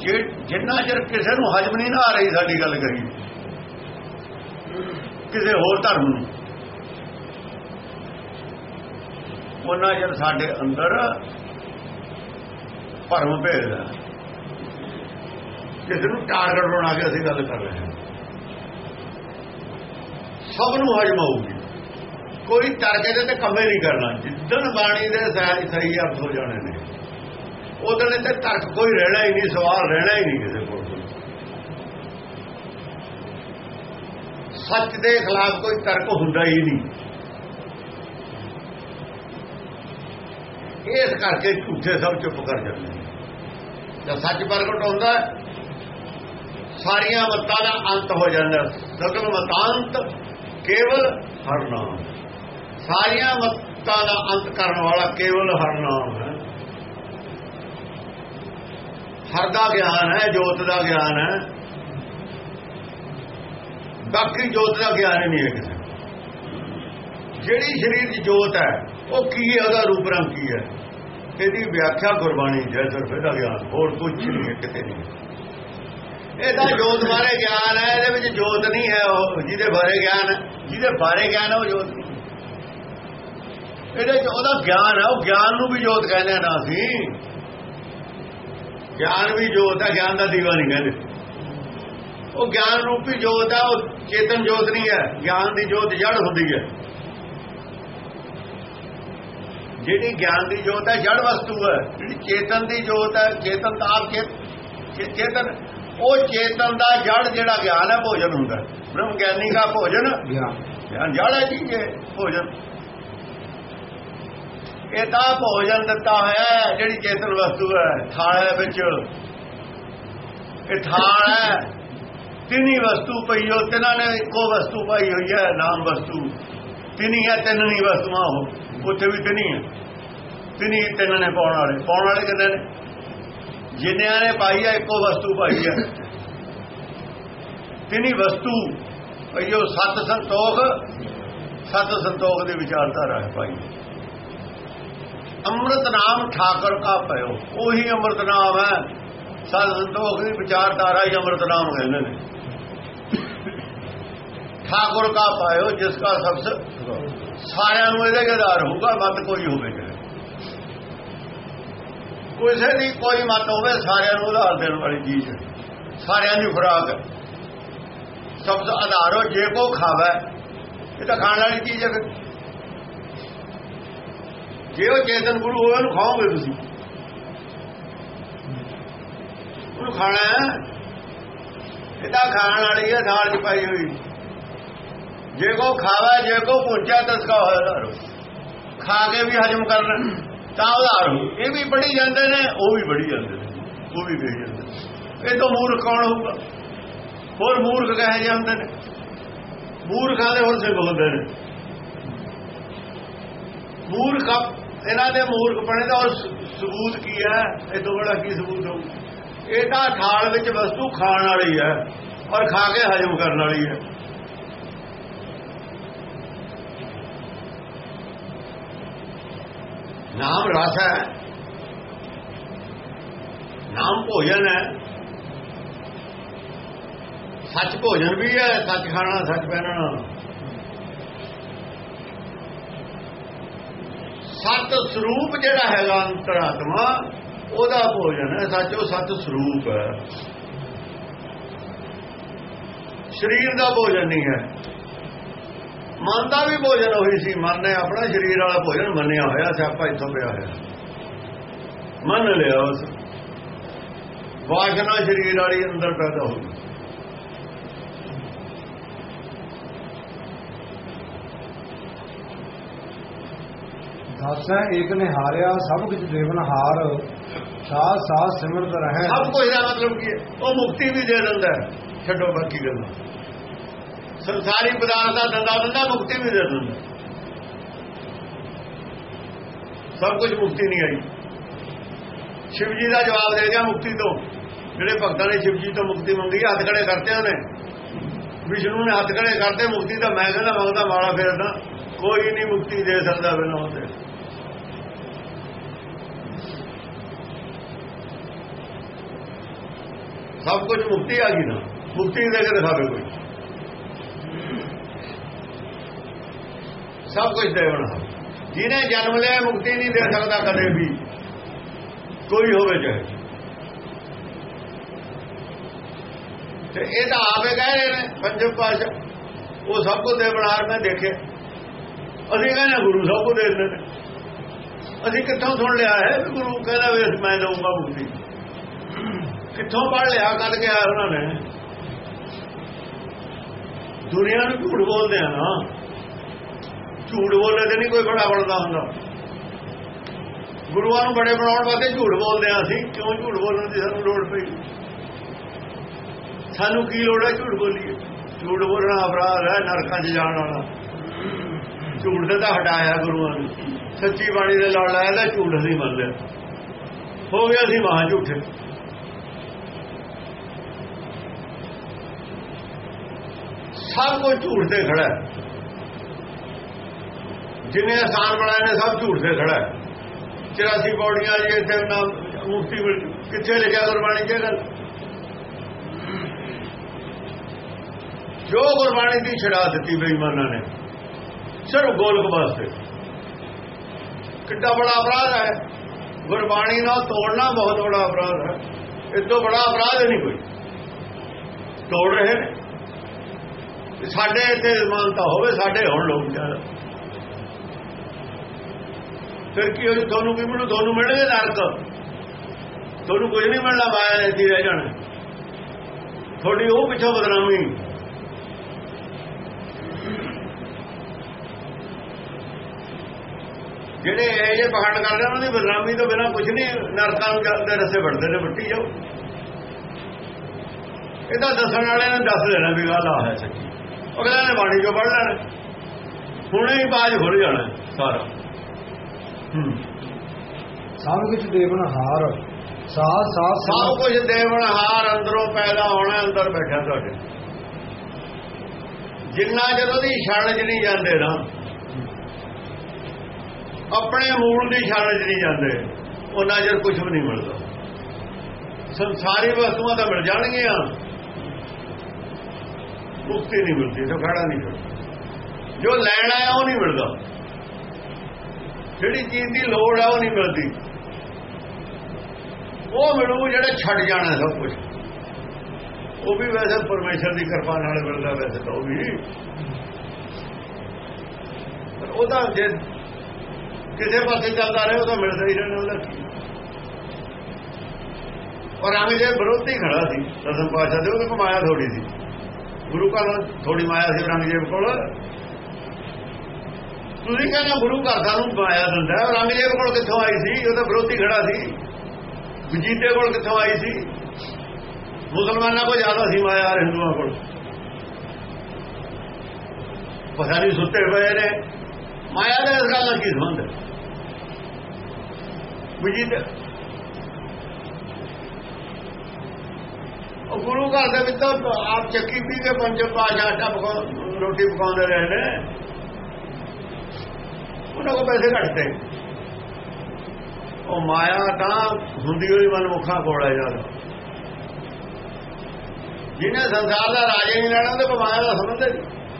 ਜਿੰਨਾ ਚਿਰ ਕਿਸੇ ਨੂੰ ਹਜਮ ਨਹੀਂ ਨਾ ਆ ਰਹੀ ਸਾਡੀ ਗੱਲ ਕਰੀ, ਕਿਸੇ ਹੋਰ ਧਰਮ ਨੂੰ, ਉਹਨਾਂ ਚਿਰ ਸਾਡੇ ਅੰਦਰ ਭਰਮ ਭੇਜਦਾ। ਕਿਸੇ ਨੂੰ ਟਾਰਗੇਟ ਬਣਾ ਕੇ ਅਸੀਂ ਗੱਲ ਕਰ ਰਹੇ ਹਾਂ। ਸਭ ਨੂੰ ਹਜਮ ਆਊਗੀ ਕੋਈ ਤਰਕ ਇਹਦੇ ਤੇ ਕੰਮੇ ਨਹੀਂ ਕਰਨਾ। ਜਿੱਦਣ ਬਾਣੀ ਦੇ ਸਹੀ ਸਹੀ ਅਰਥ ਹੋ ਜਾਣੇ ਨੇ। ਉਹਦੇ ਉਦੋਂ ਤੇ ਤਰਕ ਕੋਈ ਰਹਿਣਾ ਹੀ ਨਹੀਂ, ਸਵਾਲ ਰਹਿਣਾ ਹੀ ਨਹੀਂ ਕਿਸੇ ਕੋਲ। ਸੱਚ ਦੇ ਖਿਲਾਫ ਕੋਈ ਤਰਕ ਹੁੰਦਾ ਹੀ ਨਹੀਂ। ਇਸ ਕਰਕੇ ਝੂਠੇ ਸਭ ਚੁੱਪ ਕਰ ਜਾਂਦੇ ਨੇ। ਜਦ ਸੱਚ ਪ੍ਰਗਟ ਹੁੰਦਾ, ਸਾਰੀਆਂ ਮਤਾਂ ਦਾ ਅੰਤ ਹੋ ਜਾਂਦਾ। ਸਗਲ ਮਤਾਂਤ ਕੇਵਲ ਹਰ ਨਾਮ ਸਾਰੀਆਂ ਮਤਾਂ ਦਾ ਅੰਤ ਕਰਨ ਵਾਲਾ ਕੇਵਲ ਹਰ ਨਾਮ ਹੈ। ਹਰ ਦਾ ਗਿਆਨ ਹੈ, ਜੋਤ ਦਾ ਗਿਆਨ ਹੈ। ਬਾਕੀ ਜੋਤ ਦਾ ਗਿਆਨ ਨਹੀਂ ਹੈ ਕਿਸੇ ਜਿਹੜੀ ਸਰੀਰ ਦੀ ਜੋਤ ਹੈ, ਉਹ ਕੀ ਹੈ, ਉਹਦਾ ਰੂਪ ਰੰਗ ਕੀ ਹੈ? ਇਹਦੀ ਵਿਆਖਿਆ ਗੁਰਬਾਣੀ ਜੈ ਸਿਰਫ ਇਹਦਾ ਗਿਆਨ, ਹੋਰ ਕੁਝ ਨਹੀਂ ਹੈ, ਕਿਤੇ ਨਹੀਂ। ਇਹਦਾ ਜੋਤ ਬਾਰੇ ਗਿਆਨ ਹੈ, ਇਹਦੇ ਵਿੱਚ ਜੋਤ ਨਹੀਂ ਹੈ, ਉਹ ਜਿਹਦੇ ਬਾਰੇ ਗਿਆਨ ਹੈ, ਜਿਹਦੇ ਬਾਰੇ ਗਿਆਨ ਹੈ, ਉਹ ਜੋਤ ਨਹੀਂ। ਇਹਦੇ ਚ ਉਹਦਾ ਗਿਆਨ ਹੈ, ਉਹ ਗਿਆਨ ਨੂੰ ਵੀ ਜੋਤ ਕਹਿੰਦੇ ਆ ਨਾ ਅਸੀਂ। ਗਿਆਨ ਵੀ ਜੋਤ ਹੈ ਗਿਆਨ ਦਾ ਦੀਵਾ ਨਹੀਂ ਕਹਿੰਦੇ। ਉਹ ਗਿਆਨ ਰੂਪੀ ਜੋਤ ਹੈ ਉਹ ਚੇਤਨ ਜੋਤ ਨਹੀਂ ਹੈ ਗਿਆਨ ਦੀ ਜੋਤ ਜੜ ਹੁੰਦੀ ਹੈ। ਜਿਹੜੀ ਗਿਆਨ ਦੀ ਜੋਤ ਹੈ ਜੜ ਵਸਤੂ ਹੈ। ਜਿਹੜੀ ਚੇਤਨ ਦੀ ਜੋਤ ਹੈ ਚੇਤਨ ਤਾਂ ਆਪ ਚੇਤਨ ਉਹ ਚੇਤਨ ਦਾ ਜੜ ਜਿਹੜਾ ਗਿਆਨ ਹੈ ਭੋਜਨ ਹੁੰਦਾ। ਬ੍ਰਹਮ ਗਿਆਨੀ ਦਾ ਭੋਜਨ ਗਿਆਨ। ਗਿਆਨ ਜੜ ਹੈ ਜੀ ਭੋਜਨ। ਇਹ ਤਾਂ ਭੋਜਨ ਦਿੱਤਾ ਹੋਇਆ ਜਿਹੜੀ ਚੇਤਨ ਵਸਤੂ ਹੈ, ਥਾਲ ਹੈ ਵਿੱਚ। ਇਹ ਥਾਲ ਹੈ। ਤਿੰਨੀ ਵਸਤੂ ਪਈ ਹੋ, ਤਿੰਨਾਂ ਨੇ ਇੱਕੋ ਵਸਤੂ ਪਾਈ ਹੋਈ ਹੈ, ਨਾਮ ਵਸਤੂ। ਤਿੰਨੀ ਹੈ ਤਿੰਨ ਨਹੀਂ ਵਸਤੂਆਂ ਉਹ। ਉੱਥੇ ਵੀ ਤਿੰਨੀ ਹੈ। ਤਿੰਨੀ ਤਿੰਨ ਨੇ ਪਾਉਣ ਵਾਲੇ। ਪਾਉਣ ਵਾਲੇ ਕਿੰਨੇ ਨੇ? ਜਿੰਨਿਆਂ ਨੇ ਪਾਈ ਹੈ, ਇੱਕੋ ਵਸਤੂ ਪਾਈ ਹੈ। ਤਿੰਨੀ ਵਸਤੂ, ਪਈ ਪਈਓ ਸਤ ਸੰਤੋਖ। ਸਤ ਸੰਤੋਖ ਦੇ ਵਿਚਾਰਧਾਰਾ ਹੈ ਭਾਈ। ਅੰਮ੍ਰਿਤ ਨਾਮ ਠਾਕਰ ਕਾ ਪਇਓ ਉਹੀ ਅੰਮ੍ਰਿਤ ਨਾਮ ਹੈ। ਸਤ ਸੰਤੋਖ ਦੀ ਵਿਚਾਰਧਾਰਾ ਹੀ ਅੰਮ੍ਰਿਤ ਨਾਮ ਕਹਿੰਦੇ ਨੇ ਠਾਕੁਰ ਕਾ ਪਾਇਓ ਜਿਸ ਕਾ ਸਭ ਸਾਰਿਆਂ ਨੂੰ ਇਹਦੇ ਆਧਾਰ ਹੋਊਗਾ, ਮਤ ਕੋਈ ਹੋਵੇ ਚਾਹੇ ਕਿਸੇ ਦੀ ਕੋਈ ਮਤ ਹੋਵੇ, ਸਾਰਿਆਂ ਨੂੰ ਆਧਾਰ ਦੇਣ ਵਾਲੀ ਚੀਜ਼ ਹੈ। ਸਾਰਿਆਂ ਦੀ ਖੁਰਾਕ ਹੈ। ਸਭ ਤੋਂ ਆਧਾਰੋ ਜੇ ਕੋ ਖਾਵੇ, ਇਹ ਤਾਂ ਖਾਣ ਵਾਲੀ ਚੀਜ਼ ਹੈ ਜੇ ਉਹ ਚੇਤਨ ਗੁਰੂ ਹੋਵੇ ਉਹਨੂੰ ਖਾਓਗੇ ਤੁਸੀਂ। ਉਹਨੂੰ ਖਾਣਾ ਇਹ ਤਾਂ ਖਾਣ ਵਾਲੀ ਹੈ ਥਾਲ 'ਚ ਪਾਈ ਹੋਈ। ਜੇ ਕੋ ਖਾਵੇ, ਜੇ ਕੋ ਪੁੱਛਿਆ ਤਸਕਾ ਹੋਇਆ ਖਾ ਕੇ ਵੀ ਹਜਮ ਕਰਨਾ ਤਾਂ ਉਧਾਰ ਹੋ। ਇਹ ਵੀ ਬੜੀ ਜਾਂਦੇ ਨੇ, ਉਹ ਵੀ ਬੜੀ ਜਾਂਦੇ ਨੇ। ਉਹ ਵੀ ਕਹੀ ਜਾਂਦੇ ਨੇ। ਇਹ ਤੋਂ ਮੂਰਖ ਕੌਣ ਹੋਊਗਾ? ਹੋਰ ਮੂਰਖ ਕਹੇ ਜਾਂਦੇ ਨੇ? ਮੂਰਖਾਂ ਦੇ ਹੋਰ ਸਿੰਘ ਹੁੰਦੇ ਨੇ। ਮੂਰਖ ਇਹਨਾਂ ਦੇ ਮੂਰਖ ਬਣੇ ਦਾ ਔਰ ਸਬੂਤ ਕੀ ਹੈ? ਇਹ ਤੋਂ ਬੜਾ ਕੀ ਸਬੂਤ ਹੋਊ? ਇਹ ਤਾਂ ਥਾਲ ਵਿੱਚ ਵਸਤੂ ਖਾਣ ਵਾਲੀ ਹੈ ਔਰ ਖਾ ਕੇ ਹਜਮ ਕਰਨ ਵਾਲੀ ਹੈ। ਨਾਮ ਰਸ ਹੈ। ਨਾਮ ਭੋਜਨ ਹੈ। ਸੱਚ ਭੋਜਨ ਵੀ ਹੈ, ਸੱਚ ਖਾਣਾ, ਸੱਚ ਪਹਿਨਣਾ। ਸਤ ਸਰੂਪ ਜਿਹੜਾ ਹੈਗਾ ਅੰਤਰਾਤਮਾ, ਉਹਦਾ ਭੋਜਨ ਹੈ, ਸੱਚ, ਉਹ ਸਤ ਸਰੂਪ ਹੈ। ਸਰੀਰ ਦਾ ਭੋਜਨ ਨਹੀਂ ਹੈ। ਮਨ ਦਾ ਵੀ ਭੋਜਨ ਉਹੀ ਸੀ, ਮਨ ਨੇ ਆਪਣਾ ਸਰੀਰ ਵਾਲਾ ਭੋਜਨ ਮੰਨਿਆ ਹੋਇਆ, ਸਿਆਪਾ ਇੱਥੋਂ ਪਿਆ ਹੋਇਆ। ਮੰਨ ਲਿਆ ਉਸ। ਵਾਸ਼ਨਾ ਸਰੀਰ ਵਾਲੀ ਅੰਦਰ ਪੈਦਾ ਹੋਈ ਗਈ ਏਕ ਨੇ ਹਾਰਿਆ ਸਭ ਕੁਝ ਦੇਵਨ ਹਾਰ। ਸਾਥ ਸਾਥ ਸਿਮਰਤ ਰਹਿ। ਸਭ ਕੁਝ ਦਾ ਮਤਲਬ ਕੀ ਹੈ? ਉਹ ਮੁਕਤੀ ਵੀ ਦੇ ਦਿੰਦਾ ਛੱਡੋ ਬਾਕੀ ਗੱਲਾਂ। ਸੰਸਾਰੀ ਪਦਾਰਥ ਦਾ ਦੰਦਾ ਦਿੰਦਾ, ਮੁਕਤੀ ਵੀ ਦੇ ਦਿੰਦਾ। ਸਭ ਕੁਝ ਮੁਕਤੀ ਨਹੀਂ ਆਈ। ਸ਼ਿਵ ਜੀ ਦਾ ਜਵਾਬ ਦੇ ਗਿਆ ਮੁਕਤੀ ਤੋਂ। ਜਿਹੜੇ ਭਗਤਾਂ ਨੇ ਸ਼ਿਵ ਜੀ ਤੋਂ ਮੁਕਤੀ ਮੰਗੀ, ਹੱਥ ਖੜੇ ਕਰਤੇ ਉਹਨੇ। ਵਿਸ਼ਨੂੰ ਨੇ ਹੱਥ ਖੜੇ ਕਰਤੇ, ਮੁਕਤੀ ਦਾ ਮੈਂ ਕਹਿੰਦਾ ਮੰਗਦਾ ਮਾਲਾ ਫੇਰਦਾ। ਕੋਈ ਨਹੀਂ ਮੁਕਤੀ ਦੇ ਸਕਦਾ ਬਿਨਾਂ ਉਹਦੇ। ਸਭ ਕੁਝ ਮੁਕਤੀ ਆ ਗਈ ਨਾ। ਮੁਕਤੀ ਦੇ ਕੇ ਦਿਖਾਵੇ ਕੋਈ। ਸਭ ਕੁਝ ਦੇਵਣਾ ਜਿਹਨੇ ਜਨਮ ਲਿਆ, ਮੁਕਤੀ ਨਹੀਂ ਦੇ ਸਕਦਾ ਕਦੇ ਵੀ। ਕੋਈ ਹੋਵੇ ਚਾਹੇ। ਤੇ ਇਹ ਤਾਂ ਆਪੇ ਕਹਿ ਰਹੇ ਨੇ, ਪੰਜਮ ਪਾਸ਼ਾ ਉਹ ਸਭ ਕੁਝ ਦੇ ਬਣਾਰ ਮੈਂ ਦੇਖੇ। ਅਸੀਂ ਕਹਿੰਦੇ ਗੁਰੂ ਸਭ ਕੁਝ ਦੇ ਦਿੰਦੇ ਨੇ। ਅਸੀਂ ਕਿੱਥੋਂ ਸੁਣ ਲਿਆ ਹੈ ਵੀ ਗੁਰੂ ਕਹਿੰਦਾ ਵੀ ਮੈਂ ਦਊਂਗਾ ਮੁਕਤੀ। ਕਿੱਥੋਂ ਪੜ ਲਿਆ ਕਦ ਗਿਆ ਉਹਨਾਂ ਨੇ? ਦੁਨੀਆ ਨੂੰ ਝੂਠ ਬੋਲਦੇ ਆ ਨਾ। ਝੂਠ ਬੋਲਦੇ ਤੇ ਨਹੀਂ ਕੋਈ ਬੜਾ ਬਣਦਾ ਹੁੰਦਾ। ਗੁਰੂਆਂ ਨੂੰ ਬੜੇ ਬਣਾਉਣ ਵਾਸਤੇ ਝੂਠ ਬੋਲਦੇ ਆ ਅਸੀਂ। ਕਿਉਂ ਝੂਠ ਬੋਲਣ ਦੀ ਸਾਨੂੰ ਲੋੜ ਪਈ? ਸਾਨੂੰ ਕੀ ਲੋੜ ਹੈ ਝੂਠ ਬੋਲੀਏ? ਝੂਠ ਬੋਲਣਾ ਅਪਰਾਧ ਹੈ ਨਰਕਾਂ 'ਚ ਜਾਣ ਵਾਲਾ। ਝੂਠ ਤੇ ਤਾਂ ਹਟਾਇਆ ਗੁਰੂਆਂ ਨੇ। ਸੱਚੀ ਬਾਣੀ ਦੇ ਲੜ ਲਾਇਆ ਤਾਂ ਝੂਠ ਅਸੀਂ ਮੰਨ ਲਿਆ ਹੋ ਗਿਆ ਸੀ ਮਹਾਂ ਝੂਠੇ ਸਭ ਕੁਝ ਝੂਠ ਤੇ ਖੜਾ ਹੈ। ਜਿਨੇ ਆਸਾਨ ਬਣਾਏ ਨੇ ਸਭ ਝੂਠ ਤੇ ਖੜਾ ਹੈ। 84 ਪੌੜੀਆਂ ਜੀ ਇੱਥੇ ਨਾਮ ਮੁਕਤੀ ਕਿੱਥੇ ਲਿਖਿਆ ਗੁਰਬਾਣੀ 'ਚ ਗੱਲ? ਜੋ ਗੁਰਬਾਣੀ ਦੀ ਛੜਾ ਦਿੱਤੀ ਬੇਈਮਾਨਾਂ ਨੇ, ਸਿਰਫ ਗੋਲਕ ਵਾਸਤੇ। ਕਿੱਡਾ ਬੜਾ ਅਪਰਾਧ ਹੈ। ਗੁਰਬਾਣੀ ਨਾਲ ਤੋੜਨਾ ਬਹੁਤ ਬੜਾ ਅਪਰਾਧ ਹੈ। ਇਸ ਤੋਂ ਬੜਾ ਅਪਰਾਧ ਨਹੀਂ ਕੋਈ। ਤੋੜ ਰਹੇ ਨੇ। ਸਾਡੇ ਇੱਥੇ ਮਾਨਤਾ ਹੋਵੇ, ਸਾਡੇ ਹੁਣ ਲੋਕ ਜ਼ਿਆਦਾ। ਫਿਰ ਕੀ ਹੋਈ ਤੁਹਾਨੂੰ ਕੀ ਮਿਲੂ? ਤੁਹਾਨੂੰ ਮਿਲਣਗੇ ਨਰਕ। ਤੁਹਾਨੂੰ ਕੁਝ ਨਹੀਂ ਮਿਲਣਾ ਮਾਇਆ ਨੇ ਦੀ ਰਹਿ ਜਾਣਾ। ਥੋੜੀ ਉਹ ਪਿੱਛੋਂ ਬਦਨਾਮੀ। ਜਿਹੜੇ ਇਹ ਜੇ ਪਖੰਡ ਕਰਦੇ ਉਹਨਾਂ ਦੀ ਬਦਨਾਮੀ ਤੋਂ ਬਿਨਾ ਕੁਝ ਨਹੀਂ, ਨਰਕਾਂ ਨੂੰ ਜਾਂਦੇ ਰਸੇ ਵੜਦੇ ਨੇ ਵੱਟੀ ਜਾਓ। ਇਹਦਾ ਦੱਸਣ ਵਾਲਿਆਂ ਨੇ ਦੱਸ ਦੇਣਾ ਵੀ ਗੱਲ ਆ ਹੈ। ਸੱਚੀ ਅਗਲੇ ਨੇ ਬਾਣੀ ਚੋਂ ਪੜ ਲੈਣਾ। ਹੁਣੇ ਹੀ ਬਾਜ ਖੁੱਲ ਜਾਣਾ ਸਾਰਾ। ਸਭ ਕੁਝ ਦੇਵਨ ਹਾਰ। ਸਾਥ ਸਾਥ ਸਭ ਕੁਝ ਦੇਵਨ ਹਾਰ ਅੰਦਰੋਂ ਪੈਦਾ ਹੋਣਾ ਅੰਦਰ ਬੈਠਾ ਤੁਹਾਡੇ। ਜਿੰਨਾ ਜਦੋਂ ਦੀ ਛਣ ਚ ਨਹੀਂ ਜਾਂਦੇ ਨਾ ਆਪਣੇ ਮੂਲ ਦੀ ਛਣ ਚ ਨਹੀਂ ਜਾਂਦੇ ਉਹਨਾਂ ਜਰ ਕੁਝ ਵੀ ਨਹੀਂ ਮਿਲਦਾ। ਸੰਸਾਰੀ ਵਸਤੂਆਂ ਤਾਂ ਮਿਲ ਜਾਣਗੀਆਂ। ਮੁਕਤੀ ਨਹੀਂ ਮਿਲਦੀ ਤਾਂ ਖੜਾ ਨਹੀਂ ਕਰਦਾ। ਜੋ ਲੈਣਾ ਹੈ ਉਹ ਨਹੀਂ ਮਿਲਦਾ। ਜਿਹੜੀ ਚੀਜ਼ ਦੀ ਲੋੜ ਹੈ ਉਹ ਨਹੀਂ ਮਿਲਦੀ। ਉਹ ਮਿਲੂ ਜਿਹੜਾ ਛੱਡ ਜਾਣਾ ਸਭ ਕੁਝ ਉਹ ਵੀ ਵੈਸੇ ਪਰਮੇਸ਼ਰ ਦੀ ਕਿਰਪਾ ਨਾਲ ਮਿਲਦਾ ਵੈਸੇ ਤਾਂ ਉਹ ਵੀ। ਪਰ ਉਹਦਾ ਜੇ ਕਿਸੇ ਪਾਸੇ ਚੱਲਦਾ ਰਹੇ, ਉਹ ਤਾਂ ਮਿਲਦਾ ਹੀ ਰਹਿਣਾ ਉਹਦਾ ਕੀ। ਔਰ ਆਵੇਂ ਜੇ ਵਿਰੋਧੀ ਖੜਾ ਸੀ, ਦਸਮ ਪਾਸ਼ਾ ਦੇ, ਉਹਨੇ ਕਮਾਇਆ ਥੋੜੀ ਸੀ। ਗੁਰੂ ਘਰ ਥੋੜੀ ਮਾਇਆ ਸੀ ਰੰਗਜੀਤ ਕੋਲ। ਤੁਸੀਂ ਕਹਿੰਦੇ ਗੁਰੂ ਘਰ ਦਾ ਨੂੰ ਮਾਇਆ ਦਿੰਦਾ ਰੰਗਜੀਤ ਕੋਲ ਕਿੱਥੋਂ ਆਈ ਸੀ? ਉਹਦਾ ਵਿਰੋਧੀ ਖੜਾ ਸੀ। ਵਜੀਤੇ ਕੋਲ ਕਿੱਥੋਂ ਆਈ ਸੀ? ਮੁਸਲਮਾਨਾਂ ਕੋਲ ਜ਼ਿਆਦਾ ਸੀ ਮਾਇਆ, ਹਿੰਦੂਆਂ ਕੋਲ। ਪਤਾ ਨਹੀਂ ਸੁੱਤੇ ਪਏ ਨੇ। ਮਾਇਆ ਦਾ ਇਸ ਗੱਲ ਨਾਲ ਕੀ ਸੰਬੰਧ ਹੈ? ਵਜੀਤੇ ਉਹ ਗੁਰੂ ਘਰ ਦੇ ਵਿੱਚ ਤਾਂ ਆਪ ਚੱਕੀ ਪੀ ਕੇ ਪੰਜ ਪਾਸ਼ਾ ਆਟਾ ਰੋਟੀ ਪਕਾਉਂਦੇ ਰਹੇ ਨੇ। ਉਹਨਾਂ ਕੋਲ ਪੈਸੇ ਘਟਦੇ ਉਹ ਮਾਇਆ ਤਾਂ ਹੁੰਦੀ ਹੋਈ ਮਨਮੁਖਾਂ ਕੋਲ ਹੈ ਜਿਹਨੇ ਸੰਸਾਰ ਦਾ ਰਾਜੇ ਨਹੀਂ ਲੈਣਾ ਤੇ ਮਾਇਆ ਦਾ ਸੰਬੰਧ ਹੈ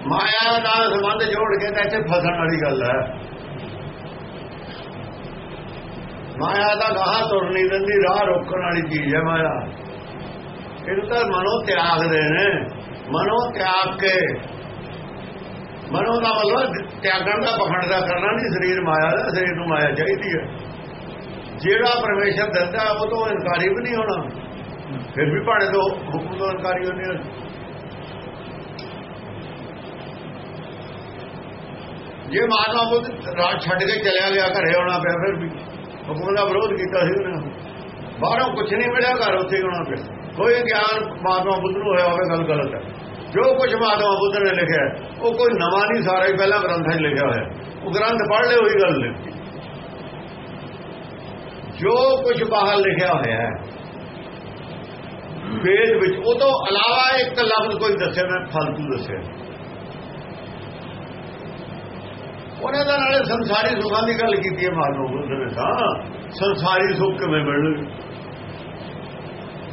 ਮਾਇਆ ਦਾ ਸੰਬੰਧ ਜੋੜ ਕੇ ਤਾਂ ਇੱਥੇ ਫਸਣ ਵਾਲੀ ਗੱਲ ਹੈ। ਮਾਇਆ ਦਾ ਗਾਹ ਤੁਰ ਨਹੀਂ ਦਿੰਦੀ, ਰਾਹ ਰੋਕਣ ਵਾਲੀ ਚੀਜ਼ ਹੈ ਮਾਇਆ। ਇਹਨੂੰ ਤਾਂ ਮਨੋ ਤਿਆਗਦੇ ਨੇ ਮਨੋ ਤਿਆਗ ਕੇ ਮਨੋ ਦਾ ਮਤਲਬ ਤਿਆਗਣ ਦਾ ਪਖੰਡ ਦਾ ਕਰਨਾ ਨਹੀਂ ਸਰੀਰ ਮਾਇਆ ਦਾ ਸਰੀਰ ਨੂੰ ਮਾਇਆ ਚਾਹੀਦੀ ਹੈ ਜਿਹੜਾ ਪਰਮੇਸ਼ਰ ਦਿੰਦਾ ਉਹ ਤੋਂ ਇਨਕਾਰੀ ਵੀ ਨਹੀਂ ਹੋਣਾ ਫਿਰ ਵੀ ਭਾਣੇ ਤੋਂ ਹੁਕਮ ਤੋਂ ਇਨਕਾਰੀ ਹੁੰਦੇ ਨੇ ਜੇ ਮਾਨਵਾ ਬੁੱਧ ਰਾਜ ਛੱਡ ਕੇ ਚਲਿਆ ਗਿਆ ਘਰੇ ਆਉਣਾ ਪਿਆ ਫਿਰ ਵੀ ਹੁਕਮ ਦਾ ਵਿਰੋਧ ਕੀਤਾ ਸੀ ਉਹਨੇ। ਬਾਹਰੋਂ ਕੁਝ ਨਹੀਂ ਮਿਲਿਆ, ਘਰ ਉੱਥੇ ਆਉਣਾ ਪਿਆ। ਕੋਈ ਗਿਆਨ ਮਾਤਮਾ ਬੁੱਧ ਨੂੰ ਹੋਇਆ ਹੋਵੇ, ਗੱਲ ਗਲਤ ਹੈ। ਜੋ ਕੁਝ ਮਾਤਮਾ ਬੁੱਧ ਨੇ ਲਿਖਿਆ ਉਹ ਕੋਈ ਨਵਾਂ ਨਹੀਂ, ਸਾਰਾ ਹੀ ਪਹਿਲਾਂ ਗ੍ਰੰਥਾਂ 'ਚ ਲਿਖਿਆ ਹੋਇਆ ਉਹ ਗ੍ਰੰਥ ਪੜ੍ਹ ਲਿਓ ਉਹੀ ਗੱਲ ਲਿਖੀ। ਜੋ ਕੁਝ ਬਾਹਰ ਲਿਖਿਆ ਹੋਇਆ ਹੈ, ਵੇਦ ਵਿੱਚ, ਉਹ ਤੋਂ ਇਲਾਵਾ ਇੱਕ ਲਫ਼ਜ਼ ਕੋਈ ਦੱਸਿਆ ਮੈਂ ਫालतू ਦੱਸਿਆ। ਉਹਨਾਂ ਦਾ ਨਾਲੇ ਸੰਸਾਰੀ ਸੁੱਖਾਂ ਦੀ ਗੱਲ ਕੀਤੀ ਹੈ ਮਾਨੋ ਬੁੱਧ ਨੇ ਤਾਂ। ਸੰਸਾਰੀ ਸੁੱਖ ਕਿਵੇਂ ਮਿਲਣਗੇ?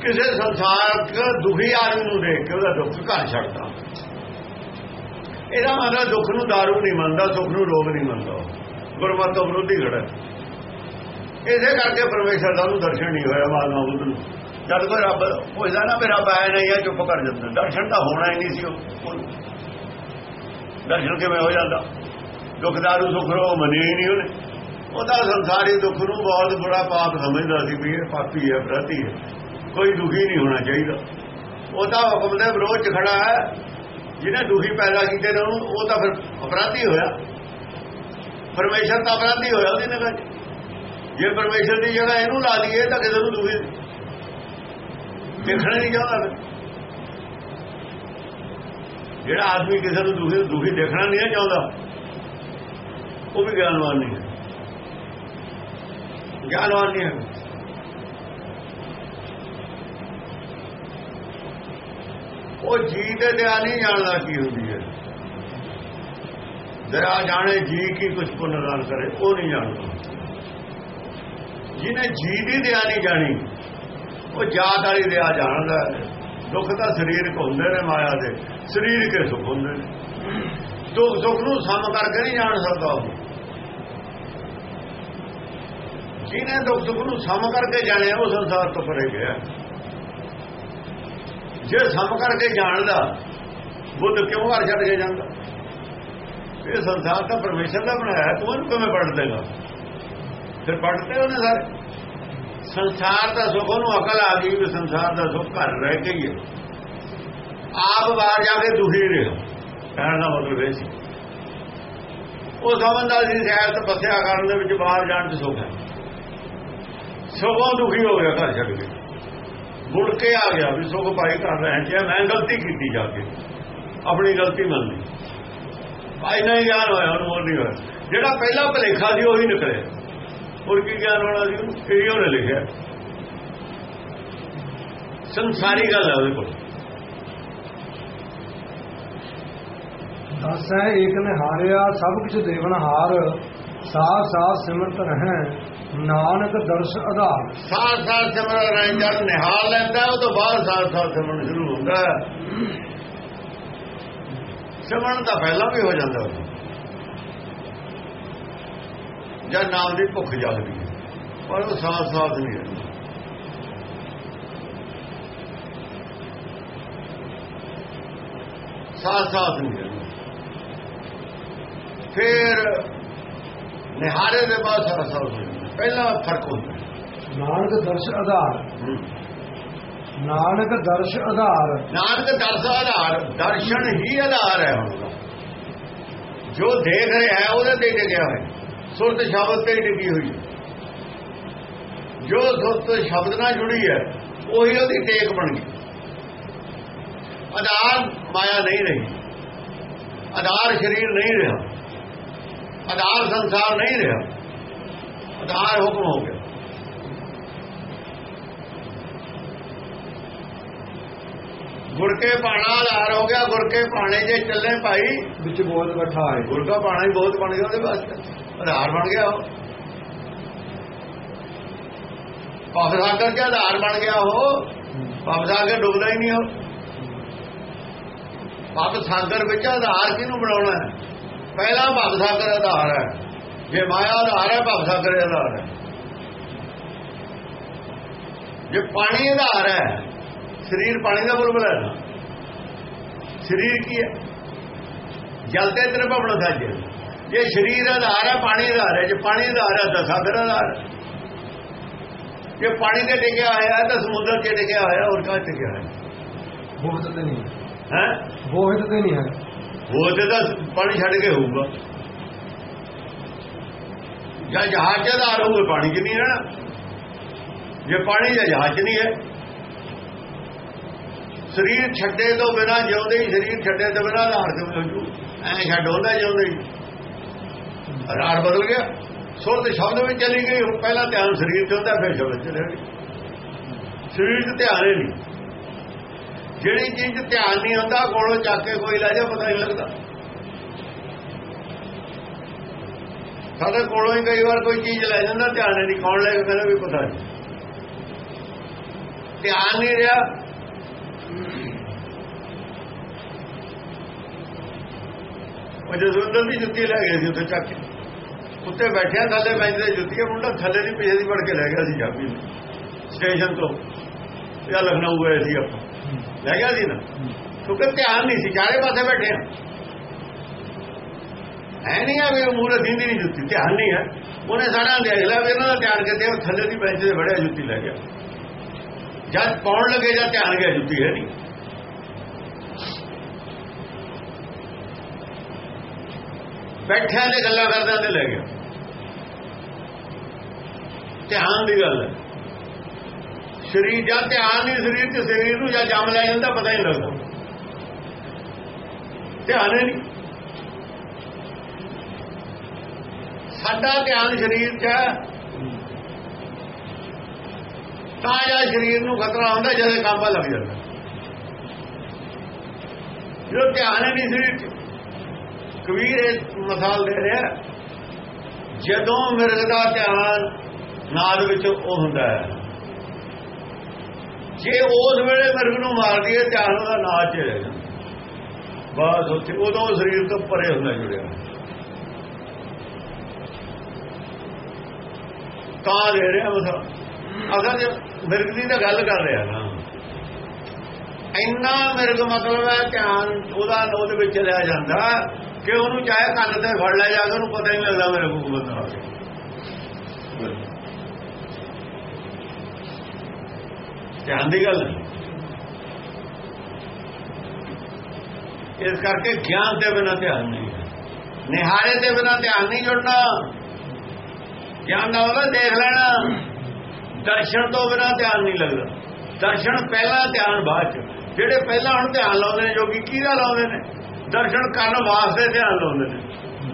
ਕਿਸੇ ਸੰਸਾਰਕ ਦੁਖੀ ਆਦਮੀ ਨੂੰ ਦੇਖ ਕੇ ਉਹਦਾ ਦੁੱਖ ਘਰ ਛੱਡਦਾ। ਇਹਦਾ ਮਤਲਬ ਦੁੱਖ ਨੂੰ दारू ਨਹੀਂ ਮੰਨਦਾ, ਸੁੱਖ ਨੂੰ ਰੋਗ ਨਹੀਂ ਮੰਨਦਾ। ਗੁਰਮਤਿ ਵਿਰੋਧੀ ਖੜਾ ਇਸੇ ਕਰਕੇ ਪਰਮੇਸ਼ਰ ਦਾ ਨੂੰ ਦਰਸ਼ਨ ਨਹੀਂ ਹੋਇਆ ਮਾਲਵਾ ਬੁੱਧ ਨੂੰ। ਜਦ ਕੋਈ ਰੱਬ ਹੋਇਦਾ ਨਾ ਮੇਰਾ ਬਾਇਆ ਨਹੀਂ ਆ, ਚੁੱਪ ਕਰ ਜਾਂਦਾ। ਦਰਸ਼ਨ ਤਾਂ ਹੋਣਾ ਹੀ ਨਹੀਂ ਸੀ ਉਹ। ਦਰਸ਼ਨ ਕਿਵੇਂ ਹੋ ਜਾਂਦਾ? ਦੁਖਦਾਰੂ ਸੁਖ ਸੁੱਖ ਮਨੇ ਹੀ ਨਹੀਂ ਉਹਨੇ। ਉਹਦਾ ਸੰਸਾਰੀ ਦੁੱਖ ਨੂੰ ਬਹੁਤ ਬੁਰਾ ਪਾਪ ਸਮਝਦਾ ਸੀ ਵੀ ਇਹ ਪਾਪੀ ਹੈ ਬ੍ਰਤੀ ਹੈ। ਕੋਈ ਦੁਖੀ ਨਹੀਂ ਹੋਣਾ ਚਾਹੀਦਾ। ਉਹ ਤਾਂ ਹੁਕਮ ਦੇ ਵਿਰੋਧ 'ਚ ਖੜਾ ਹੈ। ਜਿਹਨੇ ਦੁਖੀ ਪੈਦਾ ਕੀਤੇ ਨੇ ਉਹ ਤਾਂ ਫਿਰ ਅਪਰਾਧੀ ਹੋਇਆ। ਪਰਮੇਸ਼ਰ ਤਾਂ ਅਪਰਾਧੀ ਹੋਇਆ ਉਹਦੀ ਨਿਗਾਹ 'ਚ। ਜੇ ਪਰਮੇਸ਼ਰ ਦੀ ਜਗ੍ਹਾ ਇਹਨੂੰ ਲਾ ਲਈਏ ਤਾਂ ਕਿਸੇ ਨੂੰ ਦੁਖੀ ਦੇਖਣਾ ਨਹੀਂ ਚਾਹੁੰਦਾ ਜਿਹੜਾ ਆਦਮੀ ਕਿਸੇ ਨੂੰ ਦੁਖੀ ਦੁਖੀ ਦੇਖਣਾ ਨਹੀਂ ਚਾਹੁੰਦਾ, ਉਹ ਵੀ ਗਿਆਨਵਾਨ ਨਹੀਂ ਹੈ। ਗਿਆਨਵਾਨ ਨਹੀਂ ਹੈ। ਉਹ ਜੀ ਦੇ ਦਇਆ ਨਹੀਂ ਜਾਣਦਾ ਕੀ ਹੁੰਦੀ ਹੈ। ਦਇਆ ਜਾਣੇ ਜੀ ਕੀ ਕੁਝ ਪੁੰਨਦਾਨ ਕਰੇ, ਉਹ ਨਹੀਂ ਜਾਣਦਾ। ਜਿਹਨੇ ਜੀ ਦੀ ਦਿਆ ਨਹੀਂ ਜਾਣੀ, ਉਹ ਜਾਤ ਵਾਲੀ ਦਿਆ ਜਾਣਦਾ ਦੁੱਖ ਤਾਂ ਸਰੀਰਕ ਹੁੰਦੇ ਨੇ ਮਾਇਆ ਦੇ, ਸਰੀਰ ਕੇ ਸੁੱਖ ਹੁੰਦੇ ਨੇ। ਦੁੱਖ ਸੁੱਖ ਨੂੰ ਸਮ ਕਰਕੇ ਨਹੀਂ ਜਾਣ ਸਕਦਾ ਉਹ। ਜਿਹਨੇ ਦੁੱਖ ਸੁੱਖ ਨੂੰ ਸਮ ਕਰਕੇ ਜਾਣਿਆ, ਉਹ ਸੰਸਾਰ ਤੋਂ ਪਰੇ ਗਿਆ। ਜੇ ਸਮ ਕਰਕੇ ਜਾਣਦਾ। ਬੁੱਧ ਕਿਉਂ ਘਰ ਛੱਡ ਕੇ ਜਾਂਦਾ? ਇਹ ਸੰਸਾਰ ਤਾਂ ਪਰਮੇਸ਼ਰ ਦਾ ਬਣਾਇਆ ਹੈ, ਤੂੰ ਇਹਨੂੰ ਕਿਵੇਂ ਪੜ੍ਹ ਦੇਗਾ ਫਿਰ ਪੜ੍ਹਤੇ ਉਹਨੇ ਸਾਰੇ। ਸੰਸਾਰ ਦਾ ਸੁੱਖ ਨੂੰ ਅਕਲ ਆ ਗਈ ਵੀ ਸੰਸਾਰ ਦਾ ਸੁੱਖ ਘਰ ਰਹਿ ਕੇ ਹੀ ਹੈ। ਆਪ ਬਾਹਰ ਜਾ ਕੇ ਦੁਖੀ ਰਿਹਾ ਕਹਿਣ ਦਾ ਮਤਲਬ ਇਹ ਸੀ। ਉਹ ਸਮਝਦਾ ਸੀ ਸ਼ਹਿਰ ਤਪੱਸਿਆ ਕਰਨ ਦੇ ਵਿੱਚ ਬਾਹਰ ਜਾਣ ਚ ਸੁੱਖ ਹੈ। ਸਗੋਂ ਦੁਖੀ ਹੋ ਗਿਆ ਘਰ ਛੱਡ ਕੇ। ਮੁੜ ਕੇ ਆ ਗਿਆ ਵੀ ਸੁੱਖ ਪਾਈ ਕਰ ਰਹੇ ਕਿ ਮੈਂ ਗਲਤੀ ਕੀਤੀ ਜਾ ਕੇ। ਆਪਣੀ ਗਲਤੀ ਮੰਨ ਲਈ। ਭਾਈ ਨਹੀਂ ਗਿਆਨ ਹੋਇਆ, ਉਹਨੂੰ ਨਹੀਂ ਹੋਇਆ। ਜਿਹੜਾ ਪਹਿਲਾ ਭਲੇਖਾ ਸੀ, ਉਹੀ ਨਿਕਲਿਆ। ਹੋਰ ਕੀ ਗਿਆਨ ਹੋਣਾ ਸੀ ਉਹਨੂੰ? ਉਹਨੇ ਲਿਖਿਆ। ਸੰਸਾਰੀ ਗੱਲ ਹੈ ਉਹਦੇ ਕੋਲ। ਦਸੈ ਏਕ ਨੇ ਹਾਰਿਆ ਸਭ ਕੁਝ ਦੇਵਨ ਹਾਰ ਸਾਥ ਸਾਥ ਸਿਮਰਤ ਰਹਿ ਨਾਨਕ ਦਰਸ਼ ਆਧਾਰ। ਸਾਥ ਸਾਥ ਸਿਮਰਨ ਰਹਿ ਜਦ ਨਿਹਾਲ ਲੈਂਦਾ ਉਹ ਤੋਂ ਬਾਅਦ ਸਾਥ ਸਾਥ ਸਿਮਰਨ ਸ਼ੁਰੂ ਹੁੰਦਾ। ਹੈ। ਸਿਮਰਨ ਤਾਂ ਪਹਿਲਾਂ ਵੀ ਹੋ ਜਾਂਦਾ। ਜਦ ਨਾਮ ਦੀ ਭੁੱਖ ਜਗਦੀ ਹੈ ਪਰ ਉਹ ਸਾਥ ਸਾਥ ਨਹੀਂ ਰਹਿੰਦਾ। ਸਾਥ ਸਾਥ ਨਹੀਂ ਫਿਰ ਨਿਹਾਰੇ ਦੇ ਬਾਅਦ ਸਾਥ ਸਾਥ ਹੋ ਜਾਂਦਾ ਪਹਿਲਾ ਫ਼ਰਕ ਹੁੰਦਾ। ਨਾਨਕ ਦਰਸ਼ ਆਧਾਰ। ਨਾਨਕ ਦਰਸ਼ ਆਧਾਰ। ਨਾਨਕ ਦਰਸ ਆਧਾਰ ਦਰਸ਼ਨ ਹੀ ਆਧਾਰ ਹੈ ਜੋ ਦੇਖ ਰਿਹਾ ਹੈ ਉਹਦੇ ਤੇ ਟਿਕਿਆ ਹੋਇਆ ਸੁਰਤ ਸ਼ਬਦ ਤੇ ਹੀ ਟਿਕੀ ਹੋਈ ਜੋ ਸੁਰਤ ਸ਼ਬਦ ਨਾਲ ਜੁੜੀ ਹੈ ਉਹੀ ਉਹਦੀ ਟੇਕ ਬਣ ਗਈ। ਆਧਾਰ ਮਾਇਆ ਨਹੀਂ ਰਹੀ। ਆਧਾਰ ਸਰੀਰ ਨਹੀਂ ਰਿਹਾ। ਆਧਾਰ ਸੰਸਾਰ ਨਹੀਂ ਰਿਹਾ। ਆਧਾਰ ਹੁਕਮ ਹੋ ਗਿਆ। ਗੁਰ ਕੇ ਪਾਣਾ ਆਧਾਰ ਹੋ ਗਿਆ ਗੁਰ ਕੇ ਪਾਣੇ ਜੇ ਚੱਲੇ ਭਾਈ। ਵਿੱਚ ਬਹੁਤ ਇਕੱਠਾ ਹੈ ਗੁਰ ਦਾ ਪਾਣਾ ਹੀ ਬਹੁਤ ਬਣ ਗਿਆ ਉਹਦੇ ਵਾਸਤੇ ਆਧਾਰ ਬਣ ਗਿਆ ਉਹ। ਭਵ ਸਾਗਰ ਦੇ ਆਧਾਰ ਬਣ ਗਿਆ ਉਹ। ਸਾਗਰ ਡੁੱਬਦਾ ਹੀ ਨਹੀਂ ਉਹ। ਸਾਗਰ ਵਿੱਚ ਆਧਾਰ ਕਿਹਨੂੰ ਬਣਾਉਣਾ ਹੈ? ਪਹਿਲਾ ਭਵ ਸਾਗਰ ਆਧਾਰ ਹੈ। ਜੇ ਮਾਇਆ ਆਧਾਰ ਹੈ ਭਵ ਸਾਗਰ ਆਧਾਰ ਹੈ। ਜੇ ਪਾਣੀ ਆਧਾਰ ਹੈ ਸਰੀਰ ਪਾਣੀ ਦਾ ਬੁਲਬੁਲਾ ਹੈ। ਨਾ ਸਰੀਰ ਕੀ ਹੈ? ਜਲ ਤੇ ਤੇਰੇ ਭਵਨ ਸਾਜੇ ਜੇ ਸਰੀਰ ਆਧਾਰ ਹੈ ਪਾਣੀ ਆਧਾਰ ਹੈ ਜੇ ਪਾਣੀ ਆਧਾਰ ਹੈ ਤਾਂ ਸਾਗਰ ਆਧਾਰ ਹੈ। ਜੇ ਪਾਣੀ ਤੇ ਟਿਕਿਆ ਹੋਇਆ ਹੈ ਤਾਂ ਸਮੁੰਦਰ ਤੇ ਟਿਕਿਆ ਹੋਇਆ ਹੋਰ ਕਾ ਟਿਕਿਆ ਹੋਇਆ ਬੋਹਤ ਤੇ ਨਹੀਂ ਹੈ। ਬੋਹਤ ਤੇ ਨਹੀਂ ਹੈ। ਉਹ ਤੇ ਤਾਂ ਪਾਣੀ ਛੱਡ ਕੇ ਹੋਊਗਾ। ਜਾਂ ਜਹਾਜ਼ ਦਾ ਆਧਾਰ ਹੋਊਗਾ ਪਾਣੀ ਚ ਨਹੀਂ ਰਹਿਣਾ ਜੇ ਪਾਣੀ ਦਾ ਜਹਾਜ਼ 'ਚ ਨਹੀਂ ਹੈ? ਸਰੀਰ ਛੱਡੇ ਤੋਂ ਬਿਨਾ ਜਿਉਂਦੇ ਹੀ, ਸਰੀਰ ਛੱਡੇ ਤੋਂ ਬਿਨਾ ਆਧਾਰ ਤੇ ਹੋ ਜੂ ਐ ਛੱਡ ਹੁੰਦਾ ਜਿਉਂਦੇ ਹੀ। ਆਧਾਰ ਬਦਲ ਗਿਆ। ਸੁਰਤ ਸ਼ਬਦ ਵਿੱਚ ਚਲੀ ਗਈ। ਹੁਣ ਪਹਿਲਾਂ ਧਿਆਨ ਸਰੀਰ ਤੇ ਹੁੰਦਾ, ਫਿਰ ਸ਼ਬਦ ਚਲੇ ਗਿਆ ਸਰੀਰ ਤੇ ਧਿਆਨ ਹੀ ਨਹੀਂ। ਜਿਹੜੀ ਚੀਜ਼ 'ਚ ਧਿਆਨ ਨਹੀਂ ਹੁੰਦਾ, ਕੋਲੋਂ ਚੱਕ ਕੇ ਕੋਈ ਲੈ ਜਾ ਪਤਾ ਨਹੀਂ ਲੱਗਦਾ। ਸਾਡੇ ਕੋਲੋਂ ਹੀ ਕਈ ਵਾਰ ਕੋਈ ਚੀਜ਼ ਲੈ ਜਾਂਦਾ ਧਿਆਨ ਨਹੀਂ ਕੌਣ ਲੈ ਕੇ ਕਹਿੰਦਾ ਵੀ ਪਤਾ ਨਹੀਂ। ਧਿਆਨ ਨਹੀਂ ਰਿਹਾ। ਉਹ ਜਸਵਿੰਦਰ ਦੀ ਜੁੱਤੀ ਲੈ ਗਏ ਸੀ ਉੱਥੇ ਚੱਕ ਕੇ। ਉੱਤੇ ਬੈਠਿਆ ਥੱਲੇ ਬੈਂਚ ਤੇ ਜੁੱਤੀ ਹੈ ਮੁੰਡਾ ਥੱਲੇ ਦੀ ਪਿਛੇ ਦੀ ਵੜ ਕੇ ਲੈ ਗਿਆ ਸੀ ਚਾਬੀ ਸਟੇਸ਼ਨ ਤੋਂ। ਇਹ ਲਖਨਊ ਗਏ ਸੀ ਆਪਾਂ। ਲੈ ਗਿਆ ਸੀ ਨਾ। ਕਿਉਂਕਿ ਧਿਆਨ ਨਹੀਂ ਸੀ ਚਾਰੇ ਪਾਸੇ ਬੈਠੇ ਆ। ਹੈ ਨਹੀਂ ਆ ਵੀ ਮੂਰੇ ਦਿੰਦੀ ਨਹੀਂ ਜੁੱਤੀ, ਧਿਆਨ ਨਹੀਂ ਹੈ ਉਹਨੇ ਸਾਡਾ ਦੇਖ ਲਿਆ ਵੀ ਇਹਨਾਂ ਦਾ ਧਿਆਨ ਕਿਤੇ ਉਹ ਥੱਲੇ ਦੀ ਬੈਂਚ ਤੇ ਬੜਿਆ ਜੁੱਤੀ ਲੈ ਗਿਆ। ਜਦ ਪਾਉਣ ਲੱਗੇ ਜਾਂ ਧਿਆਨ ਗਿਆ, ਜੁੱਤੀ ਹੈ ਨਹੀਂ। ਬੈਠਿਆਂ ਦੇ ਗੱਲਾਂ ਕਰਦਾ ਤੇ ਲੈ ਗਿਆ। ਧਿਆਨ ਦੀ ਗੱਲ ਹੈ। ਸਰੀਰ ਜਾਂ ਧਿਆਨ ਨਹੀਂ, ਸਰੀਰ ਤੇ ਸਰੀਰ ਨੂੰ ਜਾਂ ਜੰਮ ਲੈ ਜਾਂਦਾ, ਪਤਾ ਹੀ ਨਹੀਂ ਲੱਗਦਾ। ਧਿਆਨ ਹੀ ਨਹੀਂ। ਸਾਡਾ ਧਿਆਨ ਸਰੀਰ 'ਚ ਹੈ। ਤਾਂ ਜਾਂ ਸਰੀਰ ਨੂੰ ਖਤਰਾ ਹੁੰਦਾ ਜਦੋਂ ਕਾਂਬਾ ਲੱਗ ਜਾਂਦਾ। ਜਦੋਂ ਧਿਆਨ ਨਹੀਂ ਸਰੀਰ 'ਚ ਕਬੀਰ ਇਹ ਮਿਸਾਲ ਦੇ ਰਿਹਾ ਜਦੋਂ ਮਿਰਗ ਦਾ ਧਿਆਨ ਨਾਦ ਵਿੱਚ ਉਹ ਹੁੰਦਾ ਹੈ। ਜੇ ਉਸ ਵੇਲੇ ਮਿਰਗ ਨੂੰ ਮਾਰਦੀ ਹੈ, ਧਿਆਨ ਉਹਦਾ ਨਾਚ ਚ ਬਸ ਉੱਥੇ ਉਦੋਂ ਸਰੀਰ ਤੋਂ ਪਰੇ ਹੁੰਦਾ ਜੁੜਿਆ। ਤਾਂ ਦੇ ਰਿਹਾ ਮਸਾ ਅਗਰ ਮਿਰਗ ਦੀ ਤਾਂ ਗੱਲ ਕਰ ਰਿਹਾ ਨਾ। ਇੰਨਾ ਮਿਰਗ ਮਤਲਬ ਹੈ ਧਿਆਨ ਉਹਦਾ ਉਹਦੇ ਵਿੱਚ ਲਿਆ ਜਾਂਦਾ ਕਿ ਉਹਨੂੰ ਚਾਹੇ ਕੰਨ ਤੇ ਫੜ ਲੈ ਜਾ ਕੇ ਉਹਨੂੰ ਪਤਾ ਹੀ ਨਹੀਂ ਲੱਗਦਾ ਮੇਰੇ ਕੋਲ ਬੰਦਾ ਆ ਗਿਆ। ਧਿਆਨ ਦੀ ਗੱਲ ਇਸ ਕਰਕੇ ਗਿਆਨ ਦੇ ਬਿਨਾਂ ਧਿਆਨ ਨਹੀਂ ਨਿਹਾਰੇ ਦੇ ਬਿਨਾਂ ਧਿਆਨ ਨਹੀਂ ਜੁੜਨਾ। ਗਿਆਨ ਦਾ ਉਹਦਾ ਦੇਖ ਲੈਣਾ। ਦਰਸ਼ਨ ਤੋਂ ਬਿਨਾਂ ਧਿਆਨ ਨਹੀਂ ਲੱਗਦਾ। ਦਰਸ਼ਨ ਪਹਿਲਾਂ ਧਿਆਨ ਬਾਅਦ ਚ। ਜਿਹੜੇ ਪਹਿਲਾਂ ਹੁਣ ਧਿਆਨ ਲਾਉਂਦੇ ਨੇ, ਜੋਗੀ ਕਿਹਦਾ ਲਾਉਂਦੇ ਨੇ? ਦਰਸ਼ਨ ਕਰਨ ਵਾਸਤੇ ਧਿਆਨ ਲਾਉਂਦੇ ਨੇ।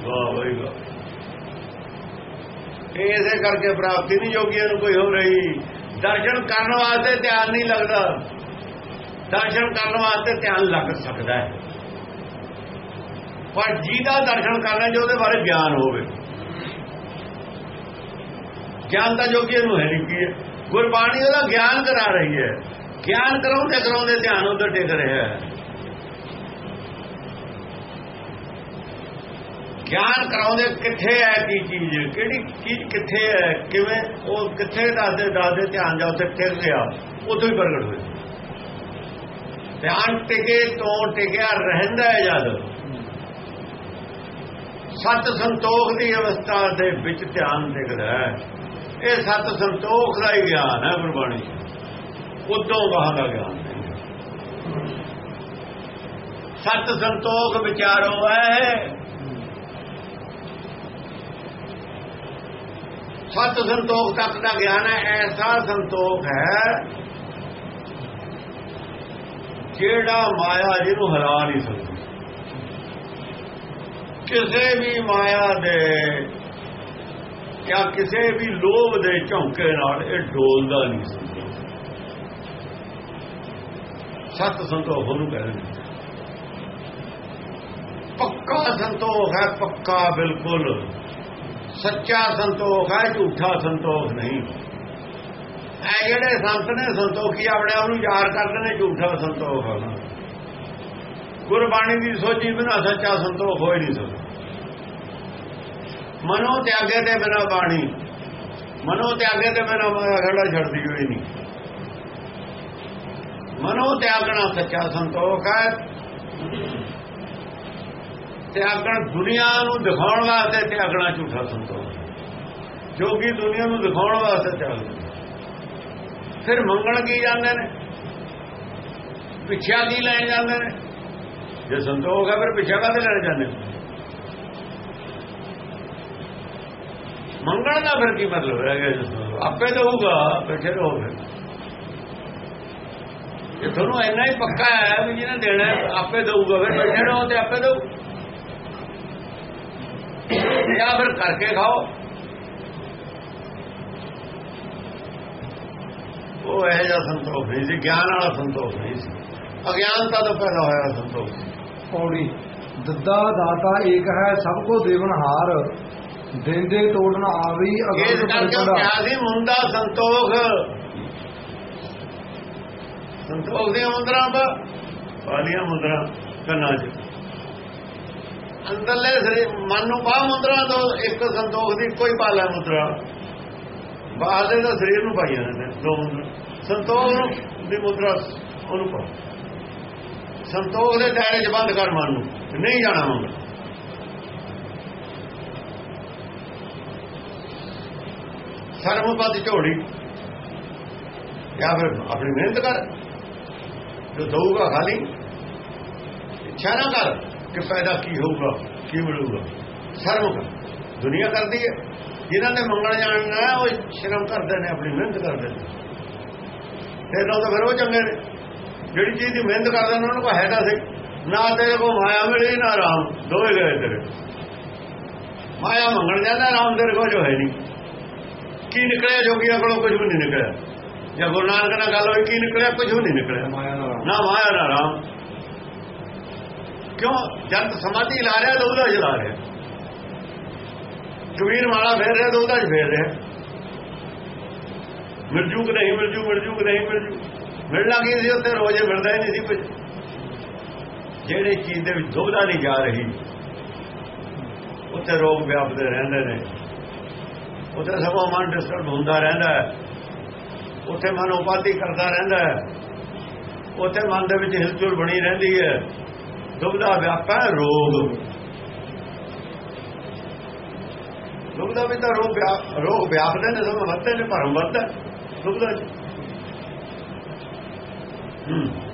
ਵਾਹ ਬਈ ਵਾਹ। ਇਸੇ ਕਰਕੇ ਪ੍ਰਾਪਤੀ ਨਹੀਂ ਜੋਗੀਆਂ ਨੂੰ ਕੋਈ ਹੋ ਰਹੀ। ਦਰਸ਼ਨ ਕਰਨ ਵਾਸਤੇ ਧਿਆਨ ਨਹੀਂ ਲੱਗਦਾ। ਦਰਸ਼ਨ ਕਰਨ ਵਾਸਤੇ ਧਿਆਨ ਲੱਗ ਸਕਦਾ ਹੈ। ਪਰ ਜਿਹਦਾ ਦਰਸ਼ਨ ਕਰਨਾ ਜੇ ਉਹਦੇ ਬਾਰੇ ਗਿਆਨ ਹੋਵੇ। ਗਿਆਨ ਦਾ ਜੋਗੀ ਨੂੰ ਹੈ ਨਹੀਂ ਕੀ ਹੈ। ਗੁਰਬਾਣੀ ਉਹਦਾ ਗਿਆਨ ਕਰਾ ਰਹੀ ਹੈ। ਗਿਆਨ ਕਰਾਉਂਦੇ ਕਰਾਉਂਦੇ ਧਿਆਨ ਉਧਰ ਟਿਕ ਰਿਹਾ ਹੈ। ਗਿਆਨ ਕਰਾਉਂਦੇ ਕਿੱਥੇ ਹੈ, ਕੀ ਚੀਜ਼, ਕਿਹੜੀ ਚੀਜ਼ ਕਿੱਥੇ ਹੈ, ਕਿਵੇਂ, ਉਹ ਕਿੱਥੇ ਦੱਸਦੇ ਦੱਸਦੇ ਧਿਆਨ ਜਾ ਉੱਥੇ ਟਿਕ ਗਿਆ ਉਦੋਂ ਹੀ ਪ੍ਰਗਟ ਹੋਇਆ। ਧਿਆਨ ਟਿਕੇ ਤੋਂ ਟਿਕਿਆ ਰਹਿੰਦਾ ਹੈ ਜਦ। ਸਤ ਸੰਤੋਖ ਦੀ ਅਵਸਥਾ ਦੇ ਵਿੱਚ ਧਿਆਨ ਟਿਕਦਾ ਹੈ। ਇਹ ਸਤ ਸੰਤੋਖ ਦਾ ਹੀ ਗਿਆਨ ਹੈ ਗੁਰਬਾਣੀ ਉਦੋਂ ਬਾਹਰ ਦਾ ਗਿਆਨ ਸਤ ਸੰਤੋਖ ਵਿਚਾਰੋ ਹੈ ਸਤ ਸੰਤੋਖ ਤੱਕ ਦਾ ਗਿਆਨ ਹੈ, ਐਸਾ ਸੰਤੋਖ ਹੈ ਜਿਹੜਾ ਮਾਇਆ ਜਿਹਨੂੰ ਹਰਾ ਨਹੀਂ ਸਕਦਾ। ਕਿਸੇ ਵੀ ਮਾਇਆ ਦੇ ਜਾਂ ਕਿਸੇ ਵੀ ਲੋਭ ਦੇ ਝੌਂਕੇ ਨਾਲ ਇਹ ਡੋਲਦਾ ਨਹੀਂ ਸਕਦਾ ਸਤ ਸੰਤੋਖ ਉਹਨੂੰ ਕਹਿੰਦੇ ਨੇ। ਪੱਕਾ ਸੰਤੋਖ ਹੈ, ਪੱਕਾ ਬਿਲਕੁਲ। ਸੱਚਾ ਸੰਤੋਖ ਹੈ, ਝੂਠਾ ਸੰਤੋਖ ਨਹੀਂ। ਇਹ ਜਿਹੜੇ ਸੰਤ ਨੇ, ਸੰਤੋਖੀ ਆਪਣੇ ਆਪ ਨੂੰ ਯਾਰ ਕਰਦੇ ਨੇ ਝੂਠਾ ਸੰਤੋਖ ਗੁਰਬਾਣੀ ਦੀ ਸੋਚੀ ਬਿਨਾ ਸੱਚਾ ਸੰਤੋਖ ਹੋਈ ਨਹੀਂ ਸਕਦਾ। ਮਨੋ ਤਿਆਗੇ ਤੇ ਬਿਨਾ ਬਾਣੀ। ਮਨੋ ਤਿਆਗੇ ਤੇ ਬਿਨਾ ਖੜਾ ਛੱਡਦੀ ਹੋਈ ਨਹੀਂ। ਮਨੋ ਤਿਆਗਣਾ ਸੱਚਾ ਸੰਤੋਖ ਹੈ। ਤਿਆਗਣ ਦੁਨੀਆ ਨੂੰ ਦਿਖਾਉਣ ਵਾਸਤੇ ਤਿਆਗਣਾ ਝੂਠਾ ਸੰਤੋਖ। ਜੋਗੀ ਦੁਨੀਆ ਨੂੰ ਦਿਖਾਉਣ ਵਾਸਤੇ ਤਿਆਗਦੇ ਫਿਰ ਮੰਗਣ ਕੀ ਜਾਂਦੇ ਨੇ? ਪਿੱਛਾ ਕੀ ਲੈਣ ਜਾਂਦੇ ਨੇ? ਜੇ ਸੰਤੋਖ ਹੈ ਫਿਰ ਪਿੱਛਾ ਕਾਹਦੇ ਲੈਣ ਜਾਂਦੇ ਨੇ? ਮੰਗਣ ਦਾ ਫਿਰ ਕੀ ਮਤਲਬ ਰਹਿ ਗਿਆ ਜਿਸ ਆਪੇ ਦਊਗਾ ਬੈਠੇ ਰਹੋ ਫਿਰ ਜੇ ਤੁਹਾਨੂੰ ਇੰਨਾ ਹੀ ਪੱਕਾ ਹੈ ਵੀ ਜਿਹਨੇ ਦੇਣਾ ਆਪੇ ਦਊਗਾ, ਫਿਰ ਬੈਠੇ ਰਹੋ ਤੇ ਆਪੇ ਦਊ। ਜਾਂ ਫਿਰ ਕਰਕੇ ਖਾਓ। ਉਹ ਇਹ ਜਿਹਾ ਸੰਤੋਖ ਨਹੀਂ ਸੀ, ਗਿਆਨ ਵਾਲਾ ਸੰਤੋਖ ਨਹੀਂ ਸੀ। ਅਗਿਆਨਤਾ ਤੋਂ ਪੈਦਾ ਹੋਇਆ ਸੰਤੋਖ। ਪੌੜੀ। ਦੱਦਾ ਦਾਤਾ ਏਕ ਹੈ ਸਭ ਕੋ ਦੇਵਨ ਹਾਰ। ਦਿੰਦੇ ਤੋੜਨ ਆਵੀ ਉਹ ਕਿਹਾ ਸੀ ਮੁੰਡਾ ਸੰਤੋਖ। ਸੰਤੋਖ ਦੀਆਂ ਮੁੰਦਰਾਂ ਪਾਲੀਆਂ ਮੁੰਦਰਾਂ ਕੰਨਾਂ 'ਚ। ਅੰਦਰਲੇ ਸਰੀਰ ਮਨ ਨੂੰ ਪਾ ਮੁੰਦਰਾਂ ਤੋਂ ਇੱਕ ਸੰਤੋਖ ਦੀ ਕੋਈ ਪਾਲਾ ਮੁੰਦਰਾ। ਬਾਹਰਲੇ ਦਾ ਸਰੀਰ ਨੂੰ ਪਾਈਆਂ ਨੇ ਦੋ ਮੁੰਦਰਾ। ਸੰਤੋਖ ਦੀ ਮੁੰਦਰਾ ਉਹਨੂੰ ਪਾ ਸੰਤੋਖ ਦੇ ਦਾਇਰੇ 'ਚ ਬੰਦ ਕਰ ਮਨ ਨੂੰ ਨਹੀਂ ਜਾਣਾ ਮੰਗਦਾ ਸਰਮਪਦ ਝੋੜੀ ਜਾਂ ਫਿਰ ਆਪਣੀ ਮਿਹਨਤ ਕਰ। ਜੋ ਦਊਗਾ ਖਾਲੀ। ਇੱਛਾ ਨਾ ਕਰ ਕਿ ਫਾਇਦਾ ਕੀ ਹੋਊਗਾ, ਕੀ ਮਿਲੂਗਾ। ਸਰਮ ਕਰ ਦੁਨੀਆ ਕਰਦੀ ਹੈ। ਜਿਨ੍ਹਾਂ ਨੇ ਮੰਗਣ ਜਾਣਨਾ ਉਹ ਸ਼ਰਮ ਕਰਦੇ ਨੇ, ਆਪਣੀ ਮਿਹਨਤ ਕਰਦੇ ਨੇ। ਫਿਰ ਤਾਂ ਫਿਰ ਉਹ ਚੰਗੇ ਨੇ। ਜਿਹੜੀ ਚੀਜ਼ ਦੀ ਮਿਹਨਤ ਕਰਦੇ ਨੇ, ਉਹਨਾਂ ਨੂੰ ਹੈ ਤਾਂ ਸਹੀ ਨਾ ਤੇਰੇ ਕੋ ਮਾਇਆ ਮਿਲੀ, ਨਾ ਆਰਾਮ ਦੋਵੇਂ ਗਏ ਤੇਰੇ। ਮਾਇਆ ਮੰਗਣ ਜਾਂਦਾ ਆਰਾਮ ਤੇਰੇ ਕੋ ਜੋ ਹੈ ਨਹੀਂ। ਕੀ ਨਿਕਲਿਆ ਜੋਗੀਆਂ ਕੋਲੋਂ? ਕੁਝ ਵੀ ਨਹੀਂ ਨਿਕਲਿਆ। ਜਾਂ ਗੁਰੂ ਨਾਨਕ ਨਾਲ ਗੱਲ ਹੋਈ ਕੀ ਨਿਕਲਿਆ? ਕੁਝ ਵੀ ਨਹੀਂ ਨਿਕਲਿਆ। ਨਾ ਮਾਇਆ ਨਾ ਰਾਮ ਕਿਉਂ? ਜਦ ਸਮਾਧੀ ਲਾ ਰਿਹਾ ਦੋਦਾ ਜਲਾ ਰਿਹਾ। ਕਬੀਰ ਮਾਲਾ ਫੇਰ ਰਿਹਾ ਦੋਦਾ ਚ ਫੇਰ ਰਿਹਾ। ਮਿਲ ਜੂ ਕਿ ਨਹੀਂ ਮਿਲ ਜੂ ਮਿਲ ਜੂ ਕਿ ਨਹੀਂ ਮਿਲ ਜੂ। ਮਿਲਣਾ ਕੀ ਸੀ ਉੱਥੇ? ਰੋਜ਼ੇ ਮਿਲਦਾ ਹੀ ਨਹੀਂ ਸੀ ਕੁਝ। ਜਿਹੜੇ ਚੀਜ਼ ਦੇ ਵਿੱਚ ਦੁਬਦਾ ਨਹੀਂ ਜਾ ਰਹੀ ਉੱਥੇ ਰੋਗ ਵਿਆਪਦੇ ਰਹਿੰਦੇ ਨੇ। ਉੱਥੇ ਸਭਾ ਮਨ ਡਿਸਟਰਬ ਹੁੰਦਾ ਰਹਿੰਦਾ ਹੈ। ਉੱਥੇ ਮਨ ਉਪਾਧੀ ਕਰਦਾ ਰਹਿੰਦਾ ਹੈ। ਉੱਥੇ ਮਨ ਦੇ ਵਿੱਚ ਹਿਲਚੁਲ ਬਣੀ ਰਹਿੰਦੀ ਹੈ। ਦੁਬਦਾ ਵਿਆਪਾ ਰੋਗ। ਦੁਬਦਾ ਵੀ ਤਾਂ ਰੋਗ ਰੋਗ ਵਿਆਪਦੇ ਨੇ ਸਭ ਵੱਧਦੇ ਨੇ, ਭਰਮ ਵੱਧਦਾ ਦੁਬਦਾ ਹੂੰ।